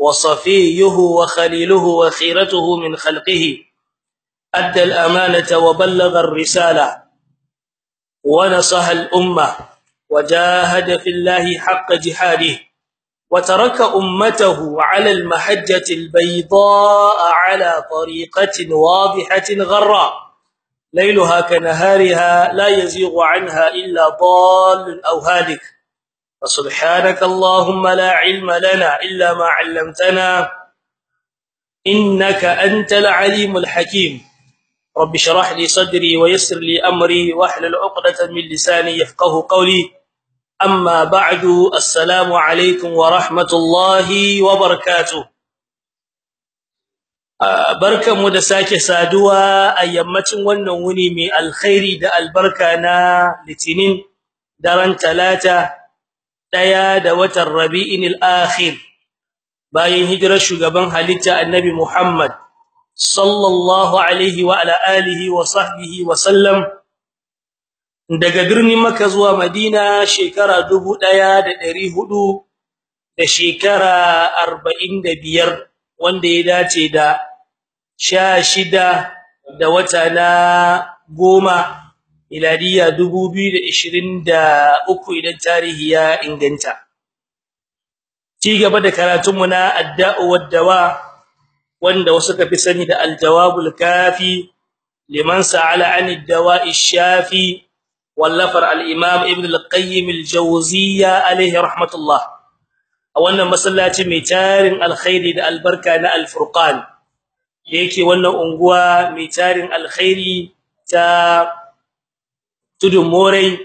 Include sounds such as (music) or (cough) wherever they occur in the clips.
وصفيه وخليله وخيرته من خلقه أدى الأمانة وبلغ الرسالة ونصح الأمة وجاهد في الله حق جهاده وترك أمته على المحجة البيضاء على طريقة واضحة غراء ليلها كنهارها لا يزيغ عنها إلا ضال أو هالك. فسبحانك اللهم لا علم لنا الا ما علمتنا انك انت العليم الحكيم رب اشرح لي صدري ويسر لي امري واحلل عقده من لساني يفقهوا قولي amma ba'du assalamu alaikum wa rahmatullahi wa barakatuh barkanmu da sake saduwa a yammacin wannan wuni mai alkhairi da albarka na litinin daren talata ɗaya da watan rabi'in al-akhir bayan hijirar shugaban halitta annabi muhammad sallallahu alaihi wa ala alihi wa sahbihi wa sallam daga birnin Makka zuwa Madina shekara 1400 da shekara 45 wanda ya dace da 16 da wata na goma miladiya 2023 idan tarihi ya inganta. Ci gaba da karatunmu na adda'u wad-dawa wanda wasu ka fi sani da al-jawabul kafi liman sa'ala 'anid dawa'i shafi wallafar al-imam ibn al-qayyim al-jawziyya alayhi rahmatullah. A wannan masallaci mai tarin alkhairi da albarka na al-furqan yake wannan unguwa mai tarin alkhairi ta tudun morai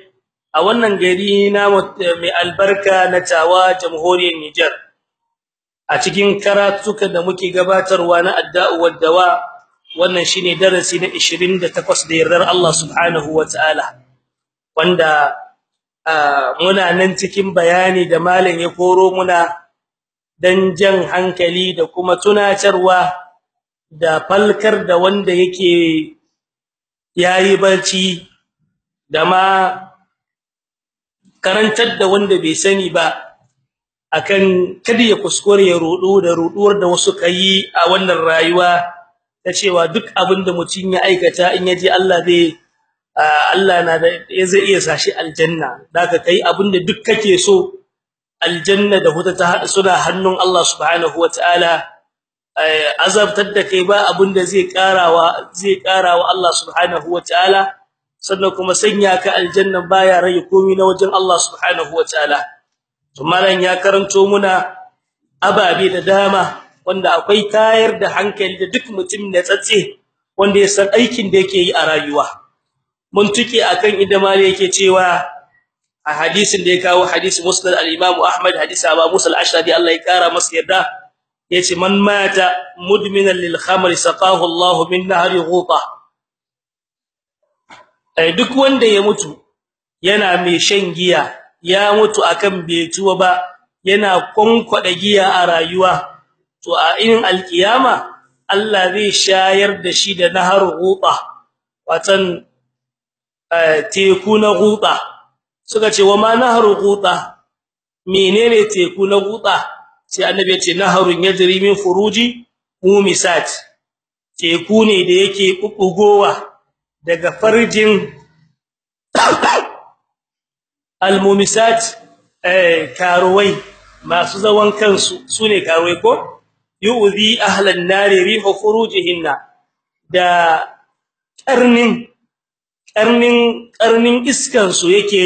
a wannan gari na mai albarka na tawa jamhuriyar Niger a cikin karatuka da muke gabatarwa na adda'u wad-dawa wannan shine darasi na 28 da yardar Allah subhanahu wa ta'ala. Wanda muna nan cikin bayani da malam ya koro muna dan jan hankali da kuma tunatarwa da falkar da wanda yake yayi barci da ma karantar da wanda bai sani ba akan kada ya kuskure ya rudu da ruduwar da wasu kai a wannan rayuwa ta cewa duk abin da mutun ya aikata in yaji Allah zai Allah na da zai iya sashi aljanna. Daga kai abin da duk kake so aljanna da huta ta hada suna hannun Allah subhanahu wataala azabtar da kai ba abin da zai karawa zai karawa Allah subhanahu wataala sannan kuma sanya ka aljanna baya rage komai na wajen Allah subhanahu wataala to malan ya karanto muna ababe da dama wanda akwai tayar da hankali da duk mutum ne tsatse wanda ya san aikin da yake yi a rayuwa. Mun tuke akan inda mali yake cewa a hadisin da ya kawo hadisi musnad al-imam ahmad hadisi abu musa al-ashari Allah ya kara masa yarda. Yace man mata mudminan lil khamr saqahu Allah min nahri ghuta duk wanda ya mutu yana mai shan giya ya mutu akan betuwa ba yana konkwada giya a rayuwa to a irin alkiyama Allah zai shayar da shi da nahar ghuta watan teku na guta suka ce wa ma nahru guta menene teku na guta sai annabi ya ce nahrun yajri min furuji mumisat. Teku ne da yake kubugowa daga farjin almumisat eh karuwai masu zawan kansu su ne karuwai ko? Yu'zi ahlan nari rihu furujihinna. Da karnin karnin karnin iskan su yake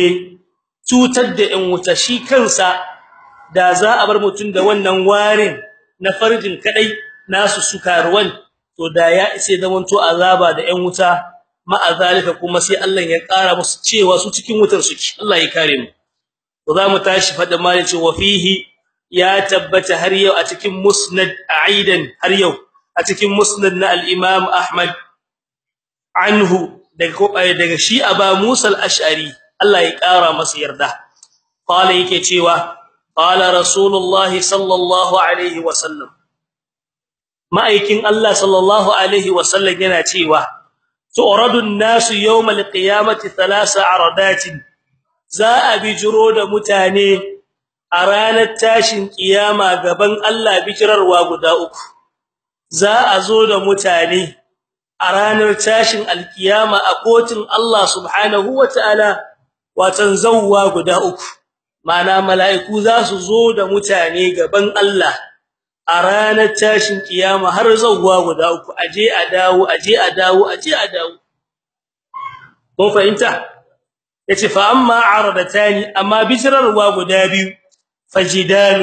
cutar da ɗan wuta shi kansa da za a bar mutun da wannan warin na farjin kadai nasu sukarwan to da ya ise zamanto azaba da ɗan wuta ma'azalika kuma sai Allah ya ƙara musu cewa su cikin wutar suke. Allah ya kare mu. To za mu tashi fada mali ce wa fihi ya tabbata har yau a cikin musnad aidan har yau a cikin musnad na al-imam ahmad anhu daga daga shi aba musa al-ash'ari. Allah ya kara masa yarda. Qala yake cewa qala rasulullahi sallallahu alaihi wasallam ma'aikin Allah sallallahu alaihi wasallam yana cewa tu'radu an-nasu yawm al-qiyamati thalatha aradatin za a bijiro da mutane a ranar tashin kiyama gaban Allah bijirarwa guda uku. za a zo da mutane a ranar tashin alkiyama a kotun Allah subhanahu wataala guda uku. mana mala'iku za su zo da mutane gaban Allah. A ranar tashin kiyama har zawwa guda uku aje a dawo aje a dawo aje a dawo. Mun fahimta? Yace fa amma aradatani amma bijrarwa guda biyu fajidal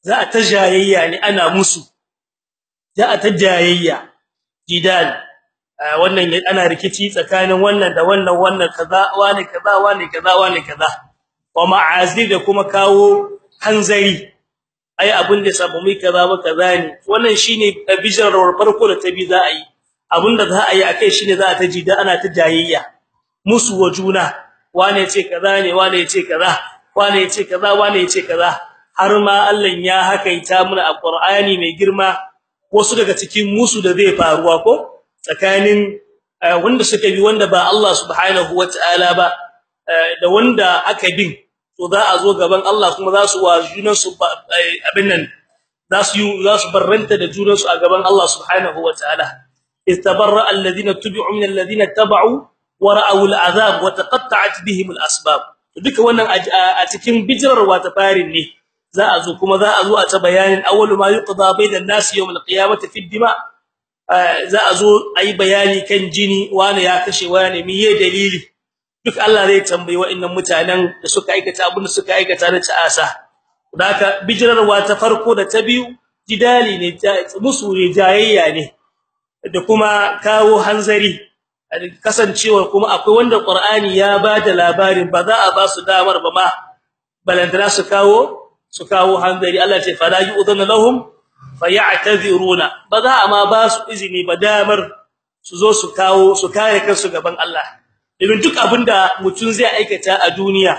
za a tajayayya ne ana musu. Za a tajayayya jidal. Wannan ana rikici tsakanin wannan da wannan wannan kaza wani kaza wani kaza wani kaza. Wa ma'azir da kuma kawo hanzari. Ai abin da sabu mai kaza ba kaza ne. Wannan shine bijrarwar farko da tabi za a yi. Abinda za a yi akai shine za a tajida ana tajayayya musu wa juna. Wane ya ce kaza ne wane ya ce kaza wane ya ce kaza wane ya ce kaza. Har ma Allah ya hakaita mana a mai girma wasu daga cikin musu da zai faruwa ko? Tsakanin wanda suka bi wanda ba Allah subhanahu wataala ba da wanda aka bin. To za a zo gaban Allah kuma za su wa junan su abin nan za su za su barranta da junan su a gaban Allah subhanahu wataala istabarra alladhina tubi'u min alladhina taba'u wara'u al'azab wa taqatta'at bihim al'asbab. Duka wannan a cikin bijirarwa ta farin ne za a zo kuma za a zo a ta bayanin awwalu ma yuqda bainan nas yawm al-qiyamati fi dima za a zo ayi bayani kan jini wani ya kashe wani miye dalili? Duk Allah zai tambayi wa'annan mutanen da suka aikata abin da suka aikata na ta'asa. Haka bijirarwa ta farko da ta biyu jidali ne musu ne jayayya ne da kuma kawo hanzari. Kasancewar kuma akwai wanda Qur'ani ya ba da labarin ba za a ba su damar ba ma balantana su kawo su kawo hanzari. Allah ce fala yu'dhanu lahum fayataziruna ba za a ma ba su izini ba damar su zo su kawo su kare kansu gaban Allah. Idan duk abin da mutun zai aikata a duniya.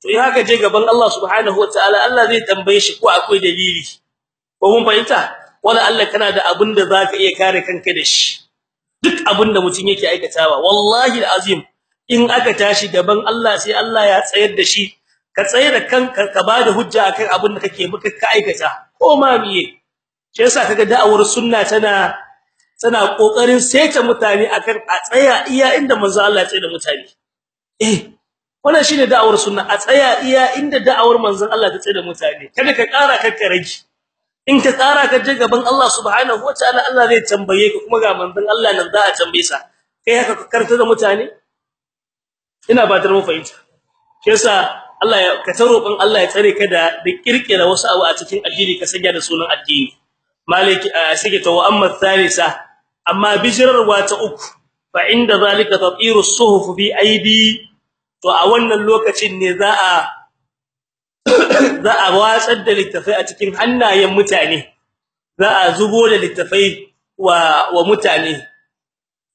To in haka je gaban Allah subhanahu wataala Allah zai tambaye shi ko akwai dalili. Ko mun fahimta? Wala Allah kana da abin da zaka iya kare kanka da shi. Duk abin da mutun yake aikatawa. Wallahi alazim in aka tashi gaban Allah sai Allah ya tsayar da shi. Ka tsaye da kanka ka ba da hujja akan abin da kake muka ka aikata. Ko ma miye. Shi yasa kaga da'awar sunna tana tana ƙoƙarin saita mutane akan a tsaya iya inda manzo Allah ya tsaye da mutane. Eh wannan shine da'awar sunna a tsaya iya inda da'awar manzon Allah ta tsaye da mutane. Kada ka ƙara ka rage. In ka tsara ka je gaban Allah subhanahu wataala Allah zai tambaye ka kuma ga manzon Allah nan za a tambaye sa. Kai haka ka karta da mutane? Ina ba ta fahimta. Shi yasa Allah ya ka taroƙon Allah ya tsare ka da da kirkira wasu abu a cikin addini ka sanya da sunan addini. Maliki sike to amma thalitha. Amma bijirarwa ta uku fa inda zalika tatiru as-suhuf bi aidi to a wannan lokacin ne za a (coughs) za a watsar da littafai a cikin hannayen mutane. Za a zubo da littafai wa wa mutane.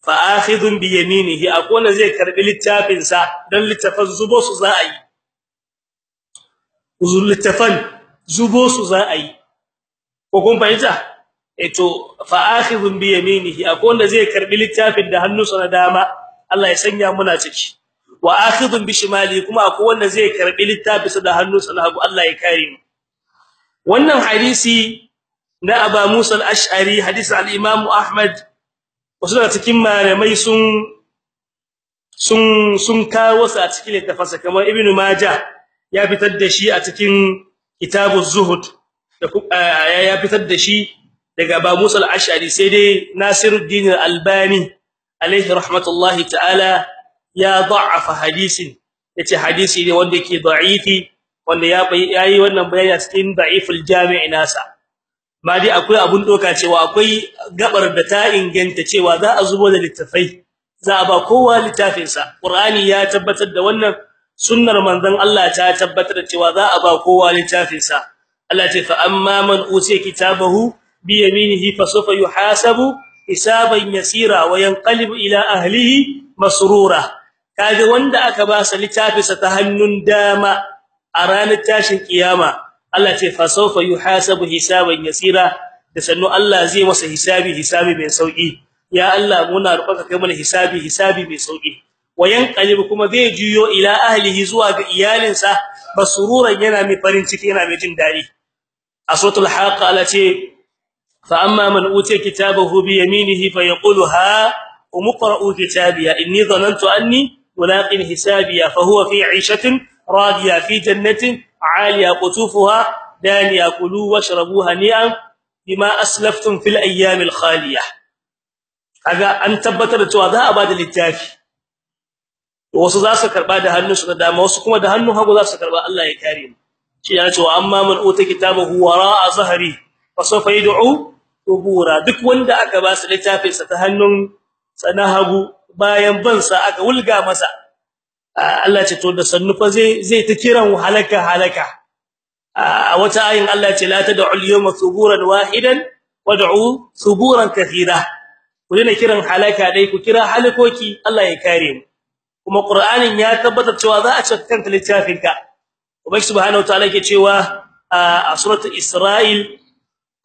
Fa akhidun bi yaminihi akona zai karɓi littafin sa dan littafan zubo su za a yi. Uzul littafan zubo su za a yi. Ko kun fahimta? Eto fa akhidun bi yaminihi akona zai karɓi littafin da hannunsa na dama Allah ya sanya muna ciki. Wa akhidun bi shimali kuma akwai wanda zai karɓi littafinsa da hannunsa na hagu Allah ya kare mu. Wannan hadisi na Aba Musa al-Ash'ari hadisi al-Imam Ahmad wasu daga cikin malamai sun sun sun kawo sa a cikin littafansa kamar Ibn Majah ya fitar da shi a cikin Kitabuz Zuhud da ya fitar da shi daga Aba Musa al-Ash'ari sai dai Nasiruddin al-Albani alaihi rahmatullahi ta'ala ya da'afa hadisin. Yace hadisi ne wanda yake da'ifi wanda ya yayi wannan bayani cikin da'iful jami' nasa. Ma dai akwai abun doka cewa akwai gabar da ta inganta cewa za a zubo da littafai za a ba kowa littafin sa qur'ani ya tabbatar da wannan sunnar manzon Allah ta tabbatar da cewa za a ba kowa littafin sa Allah ce fa amma man utiya kitabahu sawfa yuhasabu hisaban yasira wa yanqalibu ila ahlihi masrura kaga wanda aka ba sa littafi sa ta hannun dama a ranar tashin kiyama Allah ce fa sawfa yuhasabu hisaban yasira da sannu Allah zai masa hisabi hisabi mai sauƙi ya Allah muna roƙonka kai mana hisabi hisabi mai sauƙi wayan qalib kuma zai juyo ila ahlihi zuwa ga iyalinsa basururan yana mai farin ciki yana mai jin daɗi a suratul haqa Allah ce fa amma man utiya kitabahu bi yaminihi fa yaqulu ha umqra'u kitabiya inni dhanantu anni mulaqin hisabiya fa huwa fi 'ishatin radiya fi jannatin 'aliya qutufuha daniya kulu washrabu hani'an bima aslaftum fil ayyamil khaliyah kaga an tabbatar da cewa za a ba da littafi wasu za su karɓa da hannunsu da dama wasu kuma da hannun hagu za su karɓa Allah ya kare mu shi yana cewa amma man uta kitabahu wara'a zahri fa yad'u ubura duk wanda aka ba su littafin sa ta hannun sana hagu bayan ban sa aka wulga masa Allah ce to da sannu fa zai zai ta kiran halaka halaka wata ayin Allah ce la tad'u al-yawma thuburan wahidan wad'u thuburan kathira ku dena kiran halaka dai ku kira halakoki Allah ya kare mu kuma Qur'anin ya tabbatar cewa za a cika kanta littafin ka ubangi subhanahu wataala yake cewa a suratul Isra'il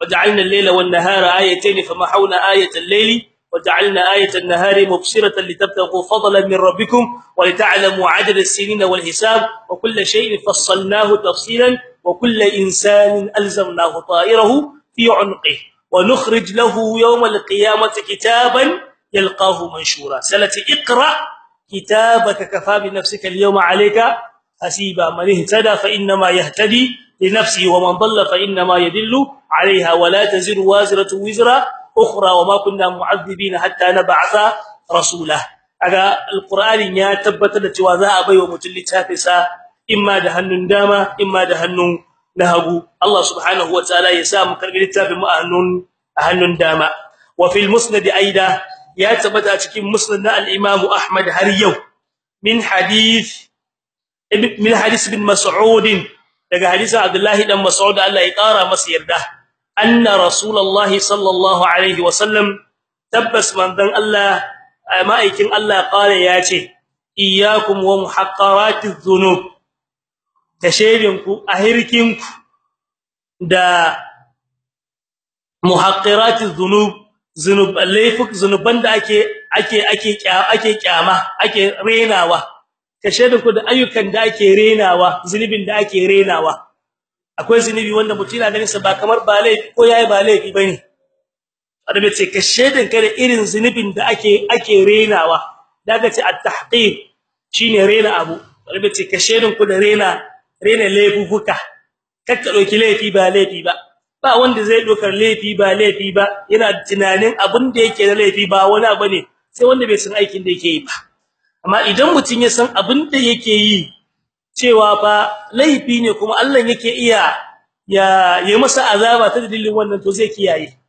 waja'alna al-layla wan-nahara ayatayn famahawna ayatal layli وجعلنا آية النهار مبصرة لتبتغوا فضلا من ربكم ولتعلموا عدد السنين والحساب. وكل شيء فصلناه تفصيلا وكل إنسان ألزمناه طائره في عنقه. ونخرج له يوم القيامة كتابا يلقاه منشورا. سلة اقرأ كتابك كفى بنفسك اليوم عليك حسيبا. من اهتدى فإنما يهتدي. لنفسه ومن ضل فإنما يدل عليها ولا تزر وازرة وزر أخرى وما كنا معذبين حتى نبعث رسولا aga alqur'ani ya tabbatar da cewa za a baiwa mutum littafisa imma da hannun dama imma da hannun na hagu Allah subhanahu wataala ya sa mu karbi littafin mu a hannun a hannun dama wa fil musnad aida ya tabbata cikin musnad na al-imam Ahmad har yau min hadith min hadith bin Mas'ud daga hadisin Abdullah dan Mas'ud Allah ya kara masa yarda. Anna rasulullahi sallallahu alaihi wasallam tabbas manzon Allah ma'aikin Allah kare ya ce iyyakum wa muhaqqaratiz dhunub. Tashedinku ahirkinku da muhaqqiratiz dhunub zunub laifuk zunuban da ake ake ake ake kyama ake renawa. Tashedinku da ayyukan da ake renawa zunubin da ake renawa. Akwai zunubi wanda mutum yana ganin sa ba kamar ba ko yayi ba laifi ba ne adabe ce ka da irin zunubin da ake ake renawa. Daga ce at-tahqir shine rena abu. Adabe ce ka shedin ku da rena rena laifuka. Kakka ɗauki laifi ba laifi ba. Ba wanda zai dokar laifi ba laifi ba. Yana tunanin abin da yake da laifi ba wani abu ne. Sai wanda bai san aikin da yake yi ba. Amma idan mutun ya san abin da yake yi cewa fa laifi ne kuma Allah yake iya ya yi masa azaba ta dalilin wannan to zai kiyaye.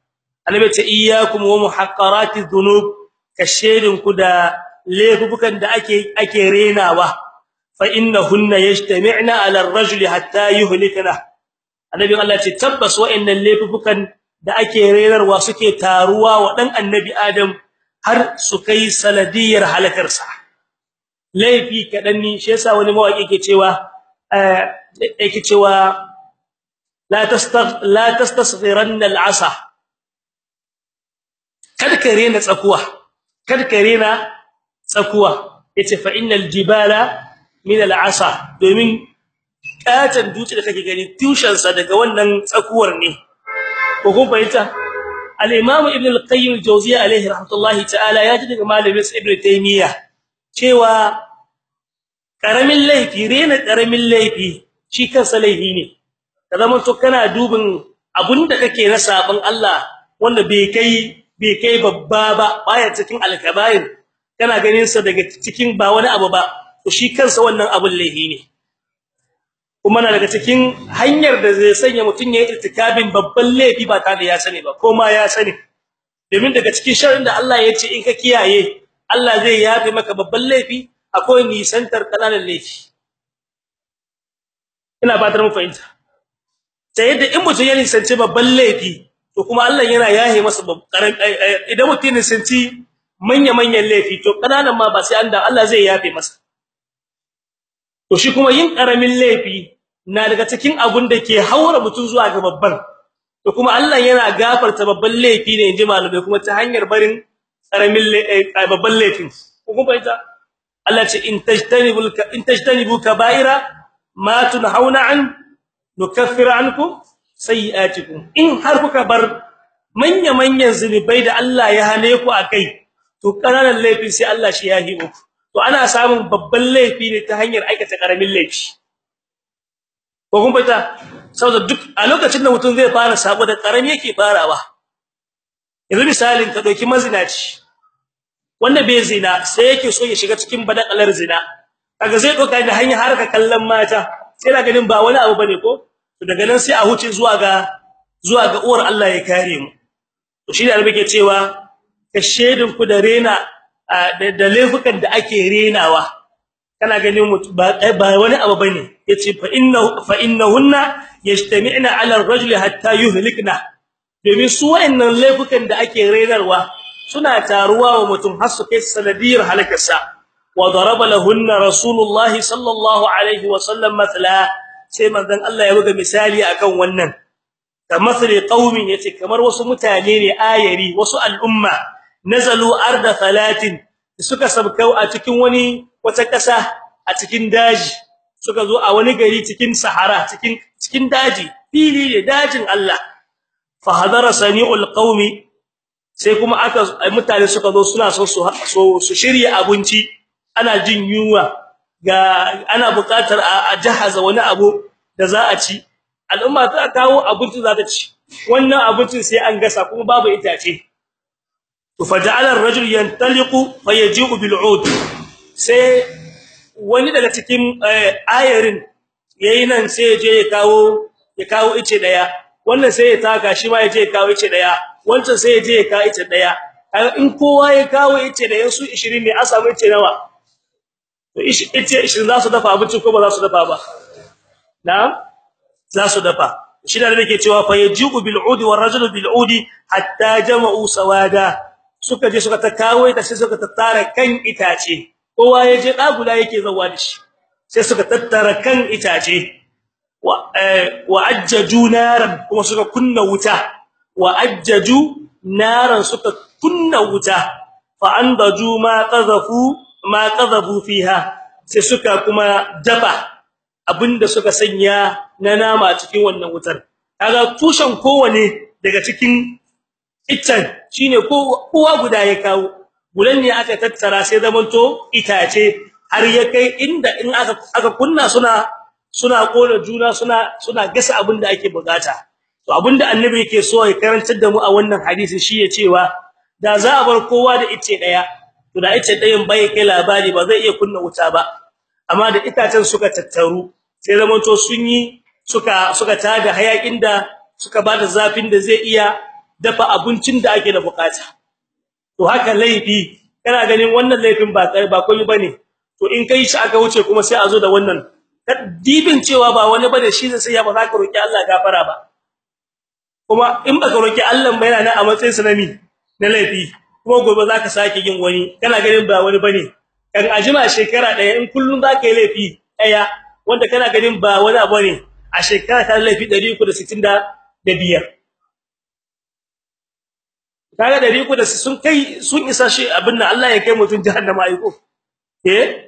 Annabi ta iyyakum wa muhaqqaratiz dhunub kashirin ku da laifukan da ake ake renawa. Fa innahunna yajtami'na 'ala ar-rajuli hatta yuhlikana annabi Allah ce tabbas wa'annan laifukan da ake renarwa suke taruwa wa dan annabi Adam har su kai saladiyar halakarsa. Laifi kadan ni shi yasa wani mawaki yake cewa eh yake cewa la tastagh la tastasghiranna al'asa. Kada tsakuwa kada ka rena tsakuwa. Yace fa innal jibala min al'asa. Domin katan dutse da kake gani tushen sa daga wannan tsakuwar ne. Ko kun fahimta? Al-imam ibn al-qayyim al-jawziyya alayhi rahmatullahi ta'ala ya ji daga malamin ibn taymiyyah. Cewa ƙaramin laifi rena ƙaramin laifi shi kansa laifi ne. Ka zama to kana dubin abunda kake na sabon Allah wanda bai kai bai kai babba ba baya cikin alkabair. Kana ganin sa daga cikin ba wani abu ba to shi kansa wannan abun laifi ne. Kuma na daga cikin hanyar da zai sanya mutun ya irtikabin babban laifi ba tare da ya sani ba ko ma ya sani. Domin daga cikin sharrin da Allah ya ce in ka kiyaye Allah zai yafe maka babban laifi akwai nisantar ƙananan laifi. Ina fatar mu fahimta. Sai yadda in mutum ya nisanci babban laifi to kuma Allah yana yahe masa idan mutum ne santi manya manyan laifi to ƙananan ma ba sai an da Allah zai yafe masa. To shi kuma yin ƙaramin laifi na daga cikin abun da ke haura mutum zuwa ga babban. To kuma Allah yana gafarta babban laifi ne inji malamai kuma ta hanyar barin ƙaramin babban laifin. Kuma baita Allah ce in tajtanibul in tajtanibu kaba'ira ma tunhauna an nukaffiru ankum sayi'atikum in har kuka bar manya manyan zunubai da Allah ya hane ku akai to ƙananan laifi sai Allah shi ya hibo to ana samun babban laifi ne ta hanyar aikata ƙaramin laifi. Ko kun baita saboda duk a lokacin da mutum zai fara sabo da ƙarami yake farawa. Yanzu misalin ka ɗauki mazinaci wanda bai zina sai yake so ya shiga cikin badakalar zina. Kaga zai doka da hanya har ka kallon mata sai na ganin ba wani abu ba ne ko? To daga nan sai a huce zuwa ga zuwa ga uwar Allah ya kare mu. To shi da albi ke cewa ka shedin ku da rena da laifukan da ake renawa. Kana ganin mutu ba ba wani abu ba ne. Yace fa inna fa innahunna yajtami'na 'ala ar-rajuli hatta yuhlikna. Domin su wayannan laifukan da ake renarwa suna taruwa wa mutum har su kai sanadiyar halakarsa. Wa daraba lahunna rasulullah sallallahu alaihi wa sallam mathala sai manzon Allah ya buga misali akan wannan. Kamathali qaumin ya ce kamar wasu mutane ne ayari wasu al'umma. Nazalu arda thalatin suka sabkau a cikin wani wata kasa a cikin daji. Suka zo a wani gari cikin sahara cikin cikin daji. Fili ne dajin Allah. Fa hadara sami'ul qaumi sai kuma aka mutane suka zo suna son su su shirya abinci. Ana jin yunwa ga ana buƙatar a jahaza wani abu da za a ci. Al'umma ta kawo abinci za ta ci. Wannan abincin sai an gasa kuma babu itace. To faja'ala ar-rajul yantaliqu fayaji'u bil 'ud. Sai wani daga cikin ayarin yayin nan sai je ya kawo ya kawo ice ɗaya wannan sai ya taka shi ma ya je ya kawo ice ɗaya wancan sai ya je ya kawo ice ɗaya in kowa ya kawo ice ɗaya su 20 ne a samu ice nawa? To ice 20 za su dafa abinci ko ba za su dafa ba? Na'am? Za su dafa. Shi da nake cewa fa yaji'u bil 'udi war rajulu bil 'udi hatta jama'u sawada. Suka je suka ta kawo ita sai suka tattara kan itace. Kowa ya je dagula yake zawa da shi. Sai suka tattara kan itace. Wa wa ajjaju naran kuma suka kunna wuta. Wa ajjaju naran suka kunna wuta. Fa andaju ma qadhafu ma qadhabu fiha. Sai suka kuma dafa abin da suka sanya na nama a cikin wannan wutar. Kaga tushen kowane daga cikin iccen shine kowa guda ya kawo. Gulan ne aka tattara sai zamanto itace har ya kai inda in aka kunna suna suna kona juna suna suna gasa abin da ake buƙata. To abin da annabi yake so ya karantar da mu a wannan hadisi shi ya cewa da za a bar kowa da ice ɗaya to da ice ɗayan bai kai labari ba zai iya kunna wuta ba. Amma da itacen suka tattaru sai zamanto sun yi suka suka tada hayakin da suka ba da zafin da zai iya dafa abincin da ake da buƙata. To haka laifi kana ganin wannan laifin ba ba komai ba ne to in kai shi aka wuce kuma sai a zo da wannan dibin cewa ba wani ba ne shi zai ya ba za ka roki Allah gafara ba. Kuma in baka roki Allah ba yana a matsayin sanami na laifi. Kuma gobe za ka sake yin wani. Kana ganin ba wani ba ne. Kan ajima shekara ɗaya in kullun za ka yi laifi ɗaya wanda kana ganin ba wani abu ne a shekara ta laifi 365 kaga 300 sun kai sun isa shi abin nan Allah ya kai mutun jahannama aiko eh?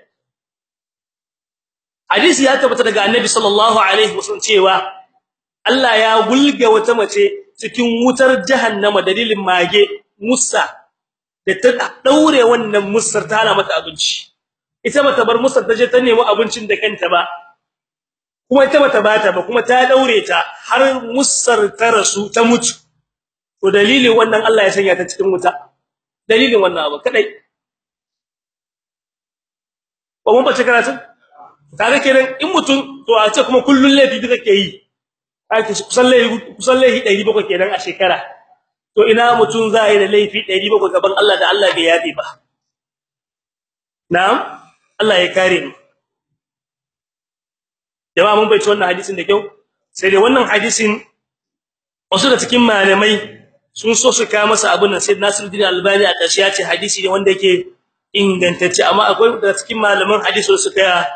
Hadisi ya tabbata daga annabi sallallahu alaihi wasallam cewa Allah ya gulge wata mace cikin wutar jahannama dalilin mage musa da ta daure wannan musar ta hana mata abinci. Ita bata bar musar ta je ta nemi abincin da kanta ba kuma ita bata bata ba kuma ta daure ta har musar ta rasu ta mutu. To dalilin wannan Allah ya sanya ta cikin wuta. Dalilin wannan abu kadai ko mun bace karatu kaga kenan in mutun to a ce kuma kullun laifi duka ke yi ake kusan laifi kusan laifi 700 kenan a shekara. To ina mutun za yi da laifi 700 gaban Allah da Allah bai yafi ba? Na'am? Allah ya kare mu. Jama'a mun bai wannan hadisin da kyau. Sai dai wannan hadisin wasu da cikin malamai sun so su kawo masa abin nan sai Nasiruddin Albani a ƙarshe ya ce hadisi ne wanda yake ingantacce amma akwai da cikin malaman hadisi suka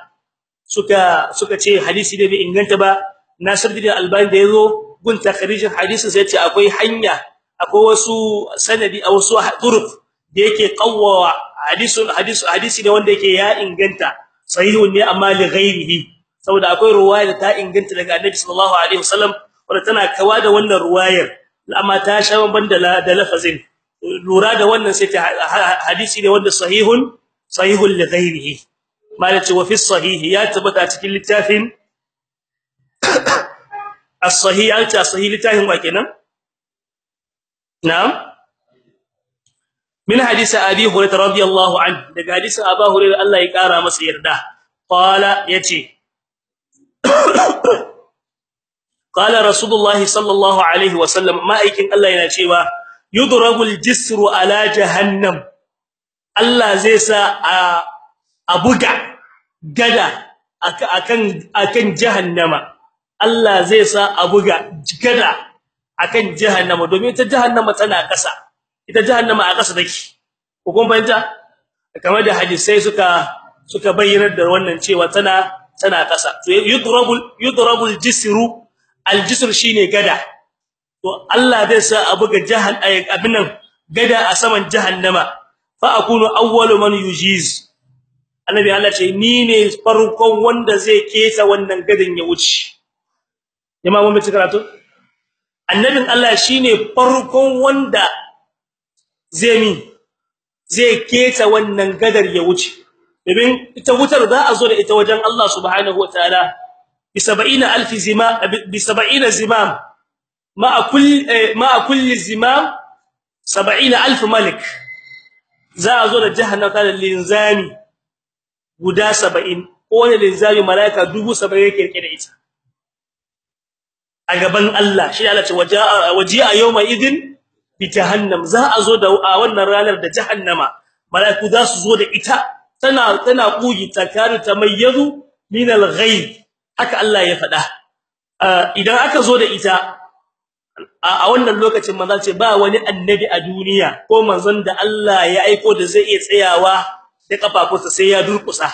suka suka ce hadisi ne bai inganta ba. Nasiruddin Albani da ya zo gun takharijin hadisi sai ce akwai hanya akwai wasu sanadi a wasu turuq da yake qawwa hadisul hadisi hadisi ne wanda yake ya inganta. Sahihun ne amma li ghairihi saboda akwai ruwaya da ta inganta daga Annabi sallallahu alaihi wasallam wanda tana kawa da wannan ruwayar. Amma ta sha ban da da lafazin. Lura da wannan sai hadisi ne wanda sahihun sahihun li ghairihi malaci wa fi sahih ya tabbata cikin littafin (coughs) as-sahih ya ta sahih littafin wa kenan? Na'am? Min hadisi abi hurairah radiyallahu anhu daga hadisi abu hurairah Allah ya kara masa yarda. Qala ya ce (coughs) qala rasulullah sallallahu alaihi wasallam ma'aikin Allah yana cewa yudrabul jisru ala jahannam. Allah zai sa a buga gada akan akan jahannama. Allah zai sa a buga gada akan jahannama domin ita jahannama tana kasa ita jahannama a kasa take. Ko kun fahimta? Kamar da hadisai suka suka bayyana da wannan cewa tana tana kasa to yudrabul yudrabul jisru aljisr shine gada. To Allah zai sa a buga jahan abinan gada a saman jahannama. Fa akunu awwalu man yujiz. Annabi Allah ce ni ne farkon wanda zai kesa wannan gadan ya wuce. Jama'a mun ci karatu? Annabin Allah shine farkon wanda zai mi zai keta wannan gadar ya wuce. Domin ita wutar za a zo da ita wajen Allah subhanahu wataala bi 70000 zimam bi 70 zimam ma kull ma kulli zimam 70000 malik. Za a zo da jahannama da linzami. Guda 70 kowane linzami malaika 70 yake riƙe ita. A gaban Allah shi Allah ce waji'a yawma idin bi jahannam. Za a zo da wannan ranar da jahannama. Malaiku za su zo da ita tana tana kugi takari tamayyazu min al-ghayb haka Allah ya faɗa. Idan aka zo da ita a wannan lokacin manzo ce ba wani annabi a duniya ko manzon da Allah ya aiko da zai iya tsayawa da kafafunsa sai ya durkusa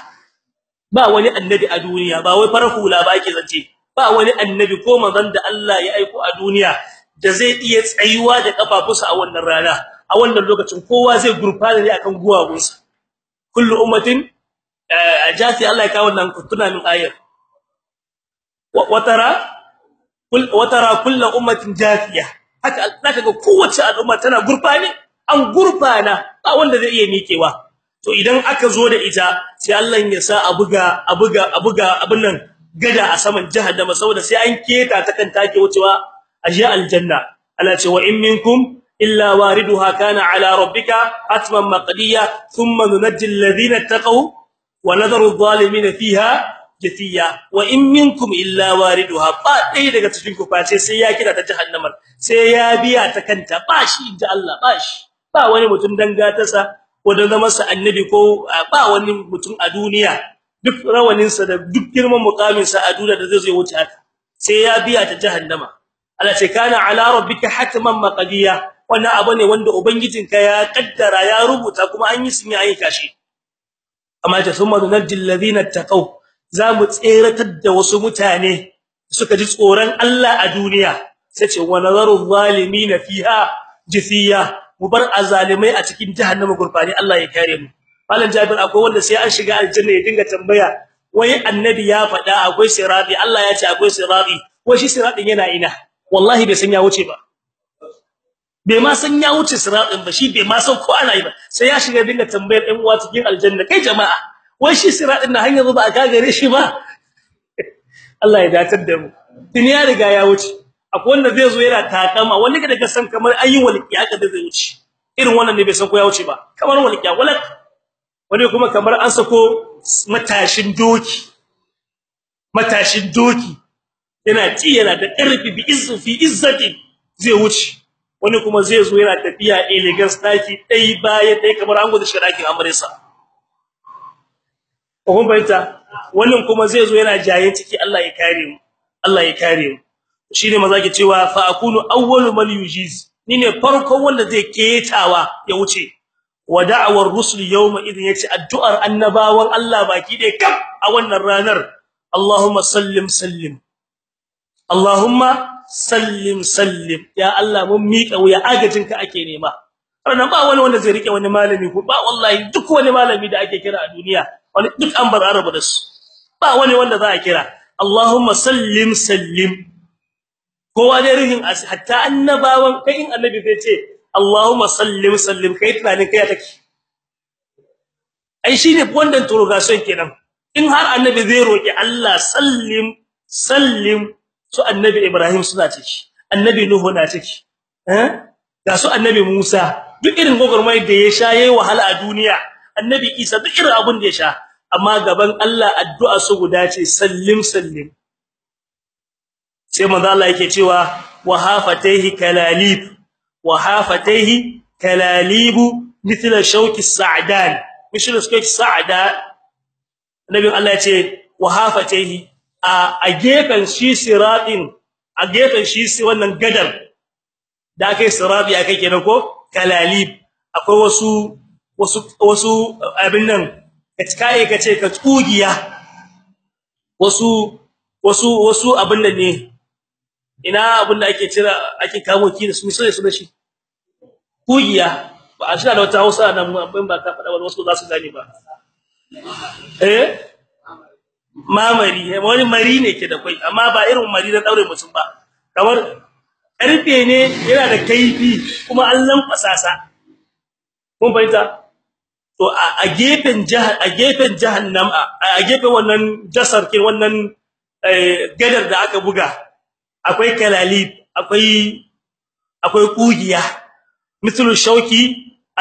ba wani annabi a duniya ba wai farhula ba ake zance. Ba wani annabi ko manzon da Allah ya aiko a duniya da zai iya tsayuwa da kafafunsa a wannan rana. A wannan lokacin kowa zai gurfana ne akan guwagunsa. Kullu ummatin ajati Allah ya kawo wannan tuna min ayar. Watara watara kullu ummatin jafiya haka zaka ga kowace al'umma tana gurfane an gurfana ba wanda zai iya mikewa to idan aka zo da ita sai Allah ya sa a buga a buga a buga abin nan gada a saman jahannama saboda sai an keta ta kan take wucewa aje aljanna. Allah ce wa in minkum illa wariduha kana ala rabbika hatman maqdiya thumma nunajji alladhina taqaw wa nadharu adh-dhalimin fiha jathiya. Wa in minkum illa wariduha ba dai daga cikin ku face sai ya kira ta jahannamar sai ya biya ta kanta. Ba shi inda Allah ba shi. Ba wani mutum dangatarsa ko da zama sa annabi ko ba wani mutum a duniya duk rawaninsa da duk girman mukaminsa a duniya da zai zo wuce haka sai ya biya ta jahannama. Allah ce kana ala rabbika hatman maqdiya. Wannan abu ne wanda ubangijinka ya kaddara ya rubuta kuma an yi sun yi ayyuka shi. Amma ta summa nunjil ladina taqaw za mu tseratar da wasu mutane suka ji tsoron Allah a duniya. Sai ce wa nazaru zalimin fiha jithiya. Mu bar azalimai a cikin jahannama gurfani Allah ya kare mu. Malam jabir akwai wanda sai an shiga aljanna ya dinga tambaya wai annabi ya faɗa akwai sirati Allah ya ce akwai sirati wai shi siratin yana ina? Wallahi bai san ya wuce ba. Bai ma san ya wuce siratin ba shi bai ma san ko ana yi ba. Sai ya shiga dinga tambayar ɗan uwa cikin aljanna kai jama'a wai shi siratin na hanyar ba a gagare shi ba? (laughs) Allah ya datar da mu. Duniya riga ya wuce. Akwai wanda zai zo yana takama wani daga san kamar ayi walqiya da zai wuce. Irin wannan ne bai san ko ya wuce ba. Kamar walqiya walak. Wani kuma kamar an sako matashin doki. Matashin doki. Yana ci yana da ƙarfi bi izzu fi izzati zai wuce. Wani kuma zai zo yana tafiya elegance daki dai baya dai kamar an gudu shi ɗakin ko baita wannan kuma zai zo yana jaye ciki Allah ya kare mu. Allah ya kare mu. Shine maza ke cewa fa akunu awwalu man yujiz. Ni ne farkon wanda zai ketawa ya wuce. Wa da'awar rusul yawma idin ya ce addu'ar annabawan Allah baki dai kam a wannan ranar. Allahumma sallim sallim. Allahumma sallim sallim. Ya Allah mun miƙa wuya agajinka ake nema. Wannan ba wani wanda zai riƙe wani malami ko ba wallahi duk wani malami da ake kira a duniya wani duk an bar arabu da su. Ba wani wanda za a kira. Allahumma sallim sallim. Kowa da rihin hatta annabawan kai in annabi zai ce Allahumma sallim sallim kai tunanin kai take. Ai shine wannan turogation kenan. In har annabi zai roki Allah sallim sallim su annabi Ibrahim suna ciki annabi Nuhu na ciki eh? Ga su annabi Musa duk irin gogormai da ya sha yayi wahala a duniya. Annabi Isa duk irin abun da ya sha. Amma gaban Allah addu'a su guda ce sallim sallim. Sai manzo Allah yake cewa wa hafataihi kalalib wa hafataihi kalalibu mithla shawki sa'dan. Mithla shawki sa'da nabi Allah ya ce wa hafataihi a gefen shi siratin a gefen shi wannan gadar da kai sirabi akai kenan ko? Kalalib. Akwai wasu wasu wasu abin nan kai kace ka tsugiya. Wasu wasu wasu abin nan ne ina abin da ake cira ake kamo ki da su misali su da shi? Kugiya. Ba a shira da wata Hausa nan ban ba ka fada wasu za su gane ba. Eh? Mamari. Wani mari ne ke da kai amma ba irin mari na daure mutum ba. Kamar ƙarfe ne yana da kaifi kuma an lankwasa sa. Kun fahimta? To a gefen jahar a gefen jahannam a gefen wannan jasar ke wannan gadar da aka buga akwai kalalib akwai akwai kugiya mithlu shauki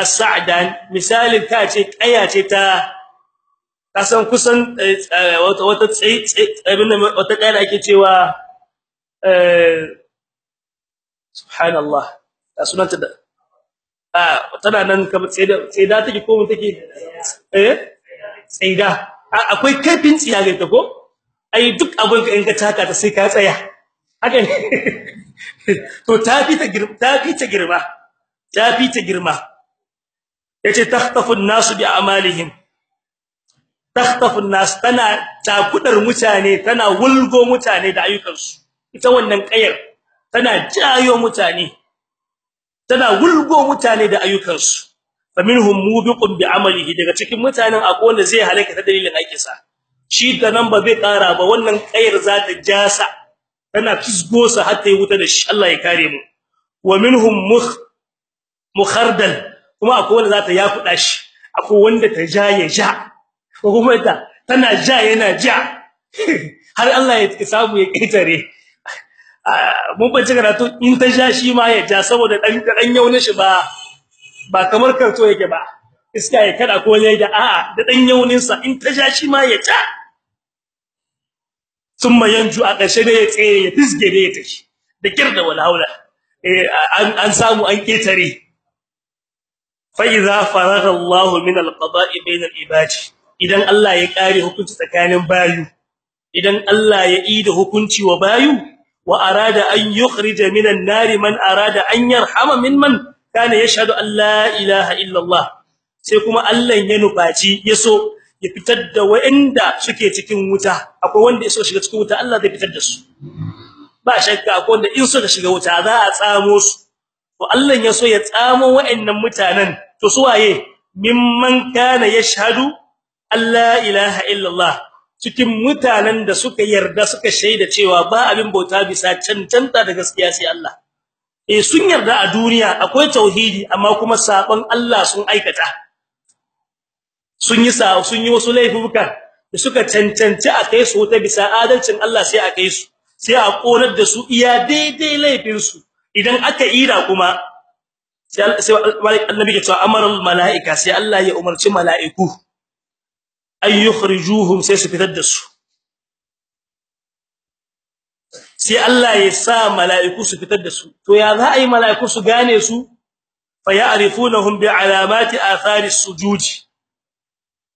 as-sa'dan. Misalin ta ce kaya ce ta kasan kusan wata wata tsayi abin wata kaya ake cewa eh subhanallah. Ta sunanta da ah tana nan kamar tsaida tsaida take ko mun take eh tsaida. Akwai kaifin tsiya ga ko? Ai duk abin ka in ka taka ta sai ka tsaya. Haka ne. To tafi ta girma tafi ta girma. Tafi ta girma. Yace takhtafu an-nasu bi a'malihim. Takhtafu an-nas tana takudar mutane tana wulgo mutane da ayyukansu. Ita wannan kayar tana jayo mutane tana wulgo mutane da ayyukansu. Faminhum mubiqun bi amalihi daga cikin mutanen akwai wanda zai halaka ta dalilin aikinsa. Shi da nan ba zai kara ba wannan kayar za ta jasa tana fisgo sa har ta yi wuta da shi Allah ya kare mu. Wa minhum mukh mukhardal kuma akwai wanda za ta yafuda shi akwai wanda ta ja ya ja. Kuma ta tana ja yana ja. (laughs) Har Allah ya samu ya kitare mun bace karatu in ta ja shi ma ya ja saboda dan dan yaunin shi ba ba kamar karto yake ba. Iska ya kada ko ne da a'a da dan yaunin sa in ta ja shi ma ya ja. Thumma yanju a ƙarshe ne ya tsaye ya fisge ne ya tashi da kirda wala haula eh an an samu an ƙetare fa idza faragha Allahu min al-qada'i bayna al-ibad. Idan Allah ya kare hukunci tsakanin bayu idan Allah ya yi da hukunci wa bayu wa arada an yukhrija min an-nar man arada an yarhama mimman kana yashhadu an la ilaha illa Allah sai kuma Allah ya nufaci yaso ya fitar da wanda suke cikin wuta. Akwai wanda yaso shiga cikin wuta Allah zai fitar da su. Ba shakka akwai wanda in suka shiga wuta za a tsamo su. To Allah yaso ya tsamo wa'annan mutanen. To su waye? Mimman kana yashhadu an la ilaha illa Allah cikin mutanen da suka yarda suka shaida cewa ba abin bauta bisa cancanta da gaskiya sai Allah. Eh sun yarda a duniya akwai tauhidi amma kuma sabon Allah sun aikata. Sun yi sun yi wasu laifuka da suka cancanci a kai su ta bisa adalcin Allah sai a kai su sai a konar da su iya daidai laifin su idan aka ira kuma sai annabi ya ce amara malaika sai Allah ya umarci malaiku ay yukhrijuhum sai su fitar da su. Sai Allah ya sa mala'iku su fitar da su. To ya za a yi mala'iku su gane su? Fa ya'rifunahum bi alamati athari sujud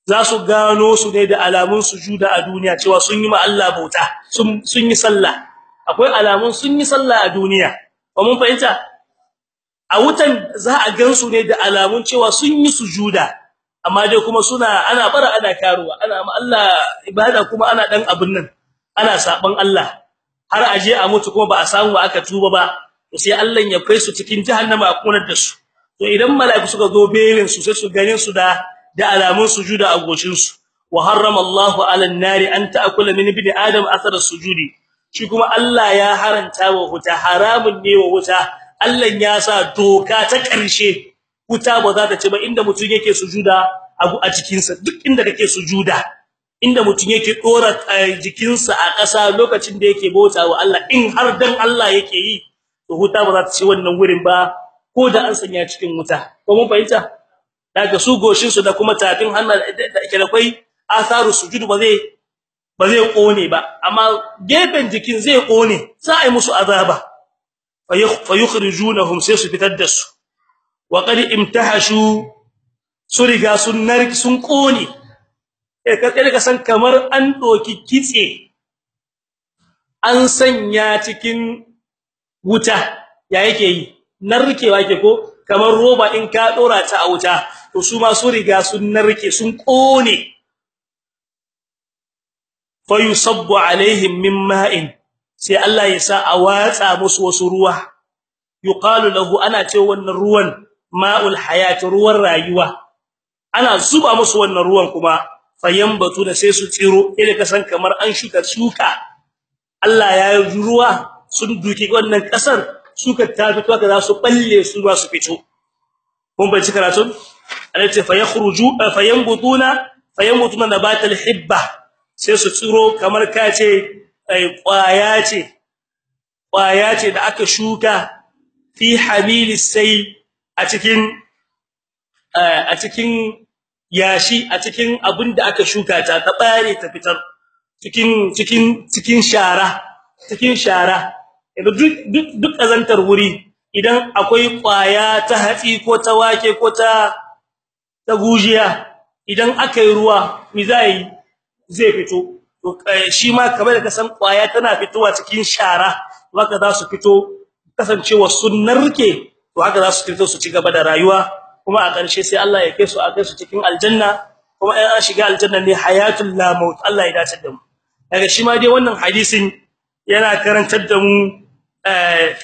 za su gano su ne da alamun sujuda a duniya cewa sun yi ma Allah bauta sun yi sallah. Akwai alamun sun yi sallah a duniya. Ba mun fahimta? A wutan za a gansu ne da alamun cewa sun yi sujuda amma dai kuma suna ana bara ana karuwa ana ma Allah ibada kuma ana dan abun nan ana saban Allah. Har aje a mutu kuma ba a samu aka tuba ba to sai Allah ya kai su cikin jahannama a kunar da su. To idan mala'iku suka zo belin su sai su ganin su da da alamun sujuda a goshin su wa harrama Allahu 'ala an-nari an ta'kula min ibni adam athara sujudi. Shi kuma Allah ya haranta wa wuta haramun ne wa wuta. Allah ya sa doka ta ƙarshe wuta ba za ta ci ba. Inda mutun yake sujuda a jikinsa duk inda kake sujuda inda mutun yake dora jikinsa a ƙasa lokacin da yake bauta wa Allah in har dan Allah yake yi to wuta ba za ta ci wannan wurin ba ko da an sanya cikin wuta. Ko mun fahimta? Daga su goshin su da kuma tafin hannu da ke da kai atharu sujud ba zai ba zai ƙone ba. Amma gefen jikin zai ƙone sai ai musu azaba. Fa yukhrijunhum sai su fitar da su. Wa qad imtahashu su riga sun narki sun ƙone eh ka ka san kamar an doki kitse an sanya cikin wuta. Ya yake yi? Narkewa ke ko? Kamar roba in ka dora ta a wuta. To su ma su riga sun narke sun ƙone fa yusabbu alaihim min ma'in. Sai Allah ya sa a watsa musu wasu ruwa. Yuqalu lahu ana ce wannan ruwan ma'ul hayat ruwan rayuwa. Ana zuba musu wannan ruwan kuma fayambatu da sai su tsiro. Idan ka san kamar an shuka shuka. Allah ya yi ruwa sun duki wannan ƙasar suka ta fito ka za su balle su ba su fito. Kun bai karatun alati fa yakhruju fa yanbutuna fa yanbutuna nabatal hibba. Sai su tsiro kamar kace ai ƙwaya ce ƙwaya ce da aka shuka fi hamilis sai a cikin a cikin yashi a cikin abin da aka shuka ta ta bare ta fitar cikin cikin cikin shara cikin shara. Duk duk duk azantar wuri idan akwai ƙwaya ta hatsi ko ta wake ko ta ta gujiya idan akai ruwa mi zai zai fito. To shi ma kamar da kasan ƙwaya tana fitowa cikin shara haka za su fito kasancewa sunnarke to haka za su fito su ci gaba da rayuwa. Kuma a ƙarshe sai Allah ya kai su a kai su cikin aljanna. Kuma in an shiga aljanna ne hayatul la maut Allah ya dace da mu. Daga shi ma dai wannan hadisin yana karantar da mu eh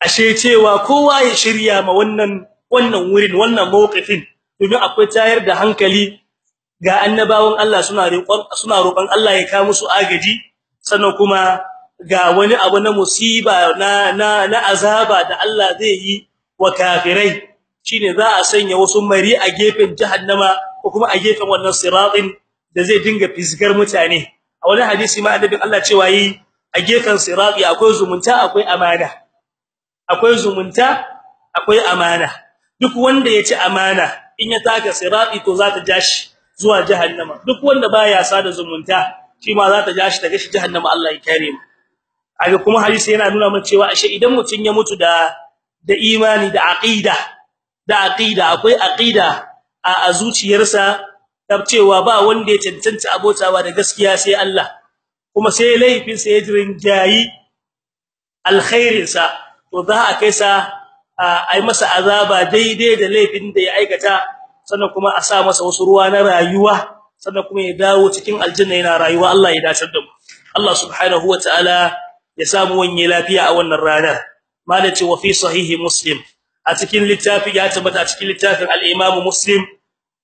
ashe cewa kowa ya shirya ma wannan wannan wurin wannan mawqifin domin akwai tayar da hankali ga annabawan Allah suna roƙon suna roƙon Allah ya kawo musu agaji sannan kuma ga wani abu na musiba na na na azaba da Allah zai yi wa kafirai. Shine za a sanya wasu mari a gefen jahannama ko kuma a gefen wannan siratin da zai dinga fisgar mutane. A wani hadisi ma annabin Allah cewa yi a gefen sirati akwai zumunta akwai amana. Akwai zumunta akwai amana. Duk wanda ya ci amana in ya taka sirati to za ta jashi zuwa jahannama. Duk wanda baya sada zumunta shi ma za ta jashi daga shi jahannama Allah ya kare mu. Aga kuma hadisi yana nuna mana cewa ashe idan mutun ya mutu da da imani da aqida da aqida akwai aqida a zuciyarsa cewa ba wanda ya cancanta abotawa da gaskiya sai Allah. Kuma sai laifin sa ya jirin jayi alkhairin sa to za a kai sa ai masa azaba daidai da laifin da ya aikata sannan kuma a sa masa wasu ruwa na rayuwa sannan kuma ya dawo cikin aljanna yana rayuwa. Allah ya dace da mu. Allah subhanahu wataala ya samu wanye lafiya a wannan rana. Malaci wa fi sahihi muslim. A cikin littafi ya tabbata a cikin littafin al-Imam Muslim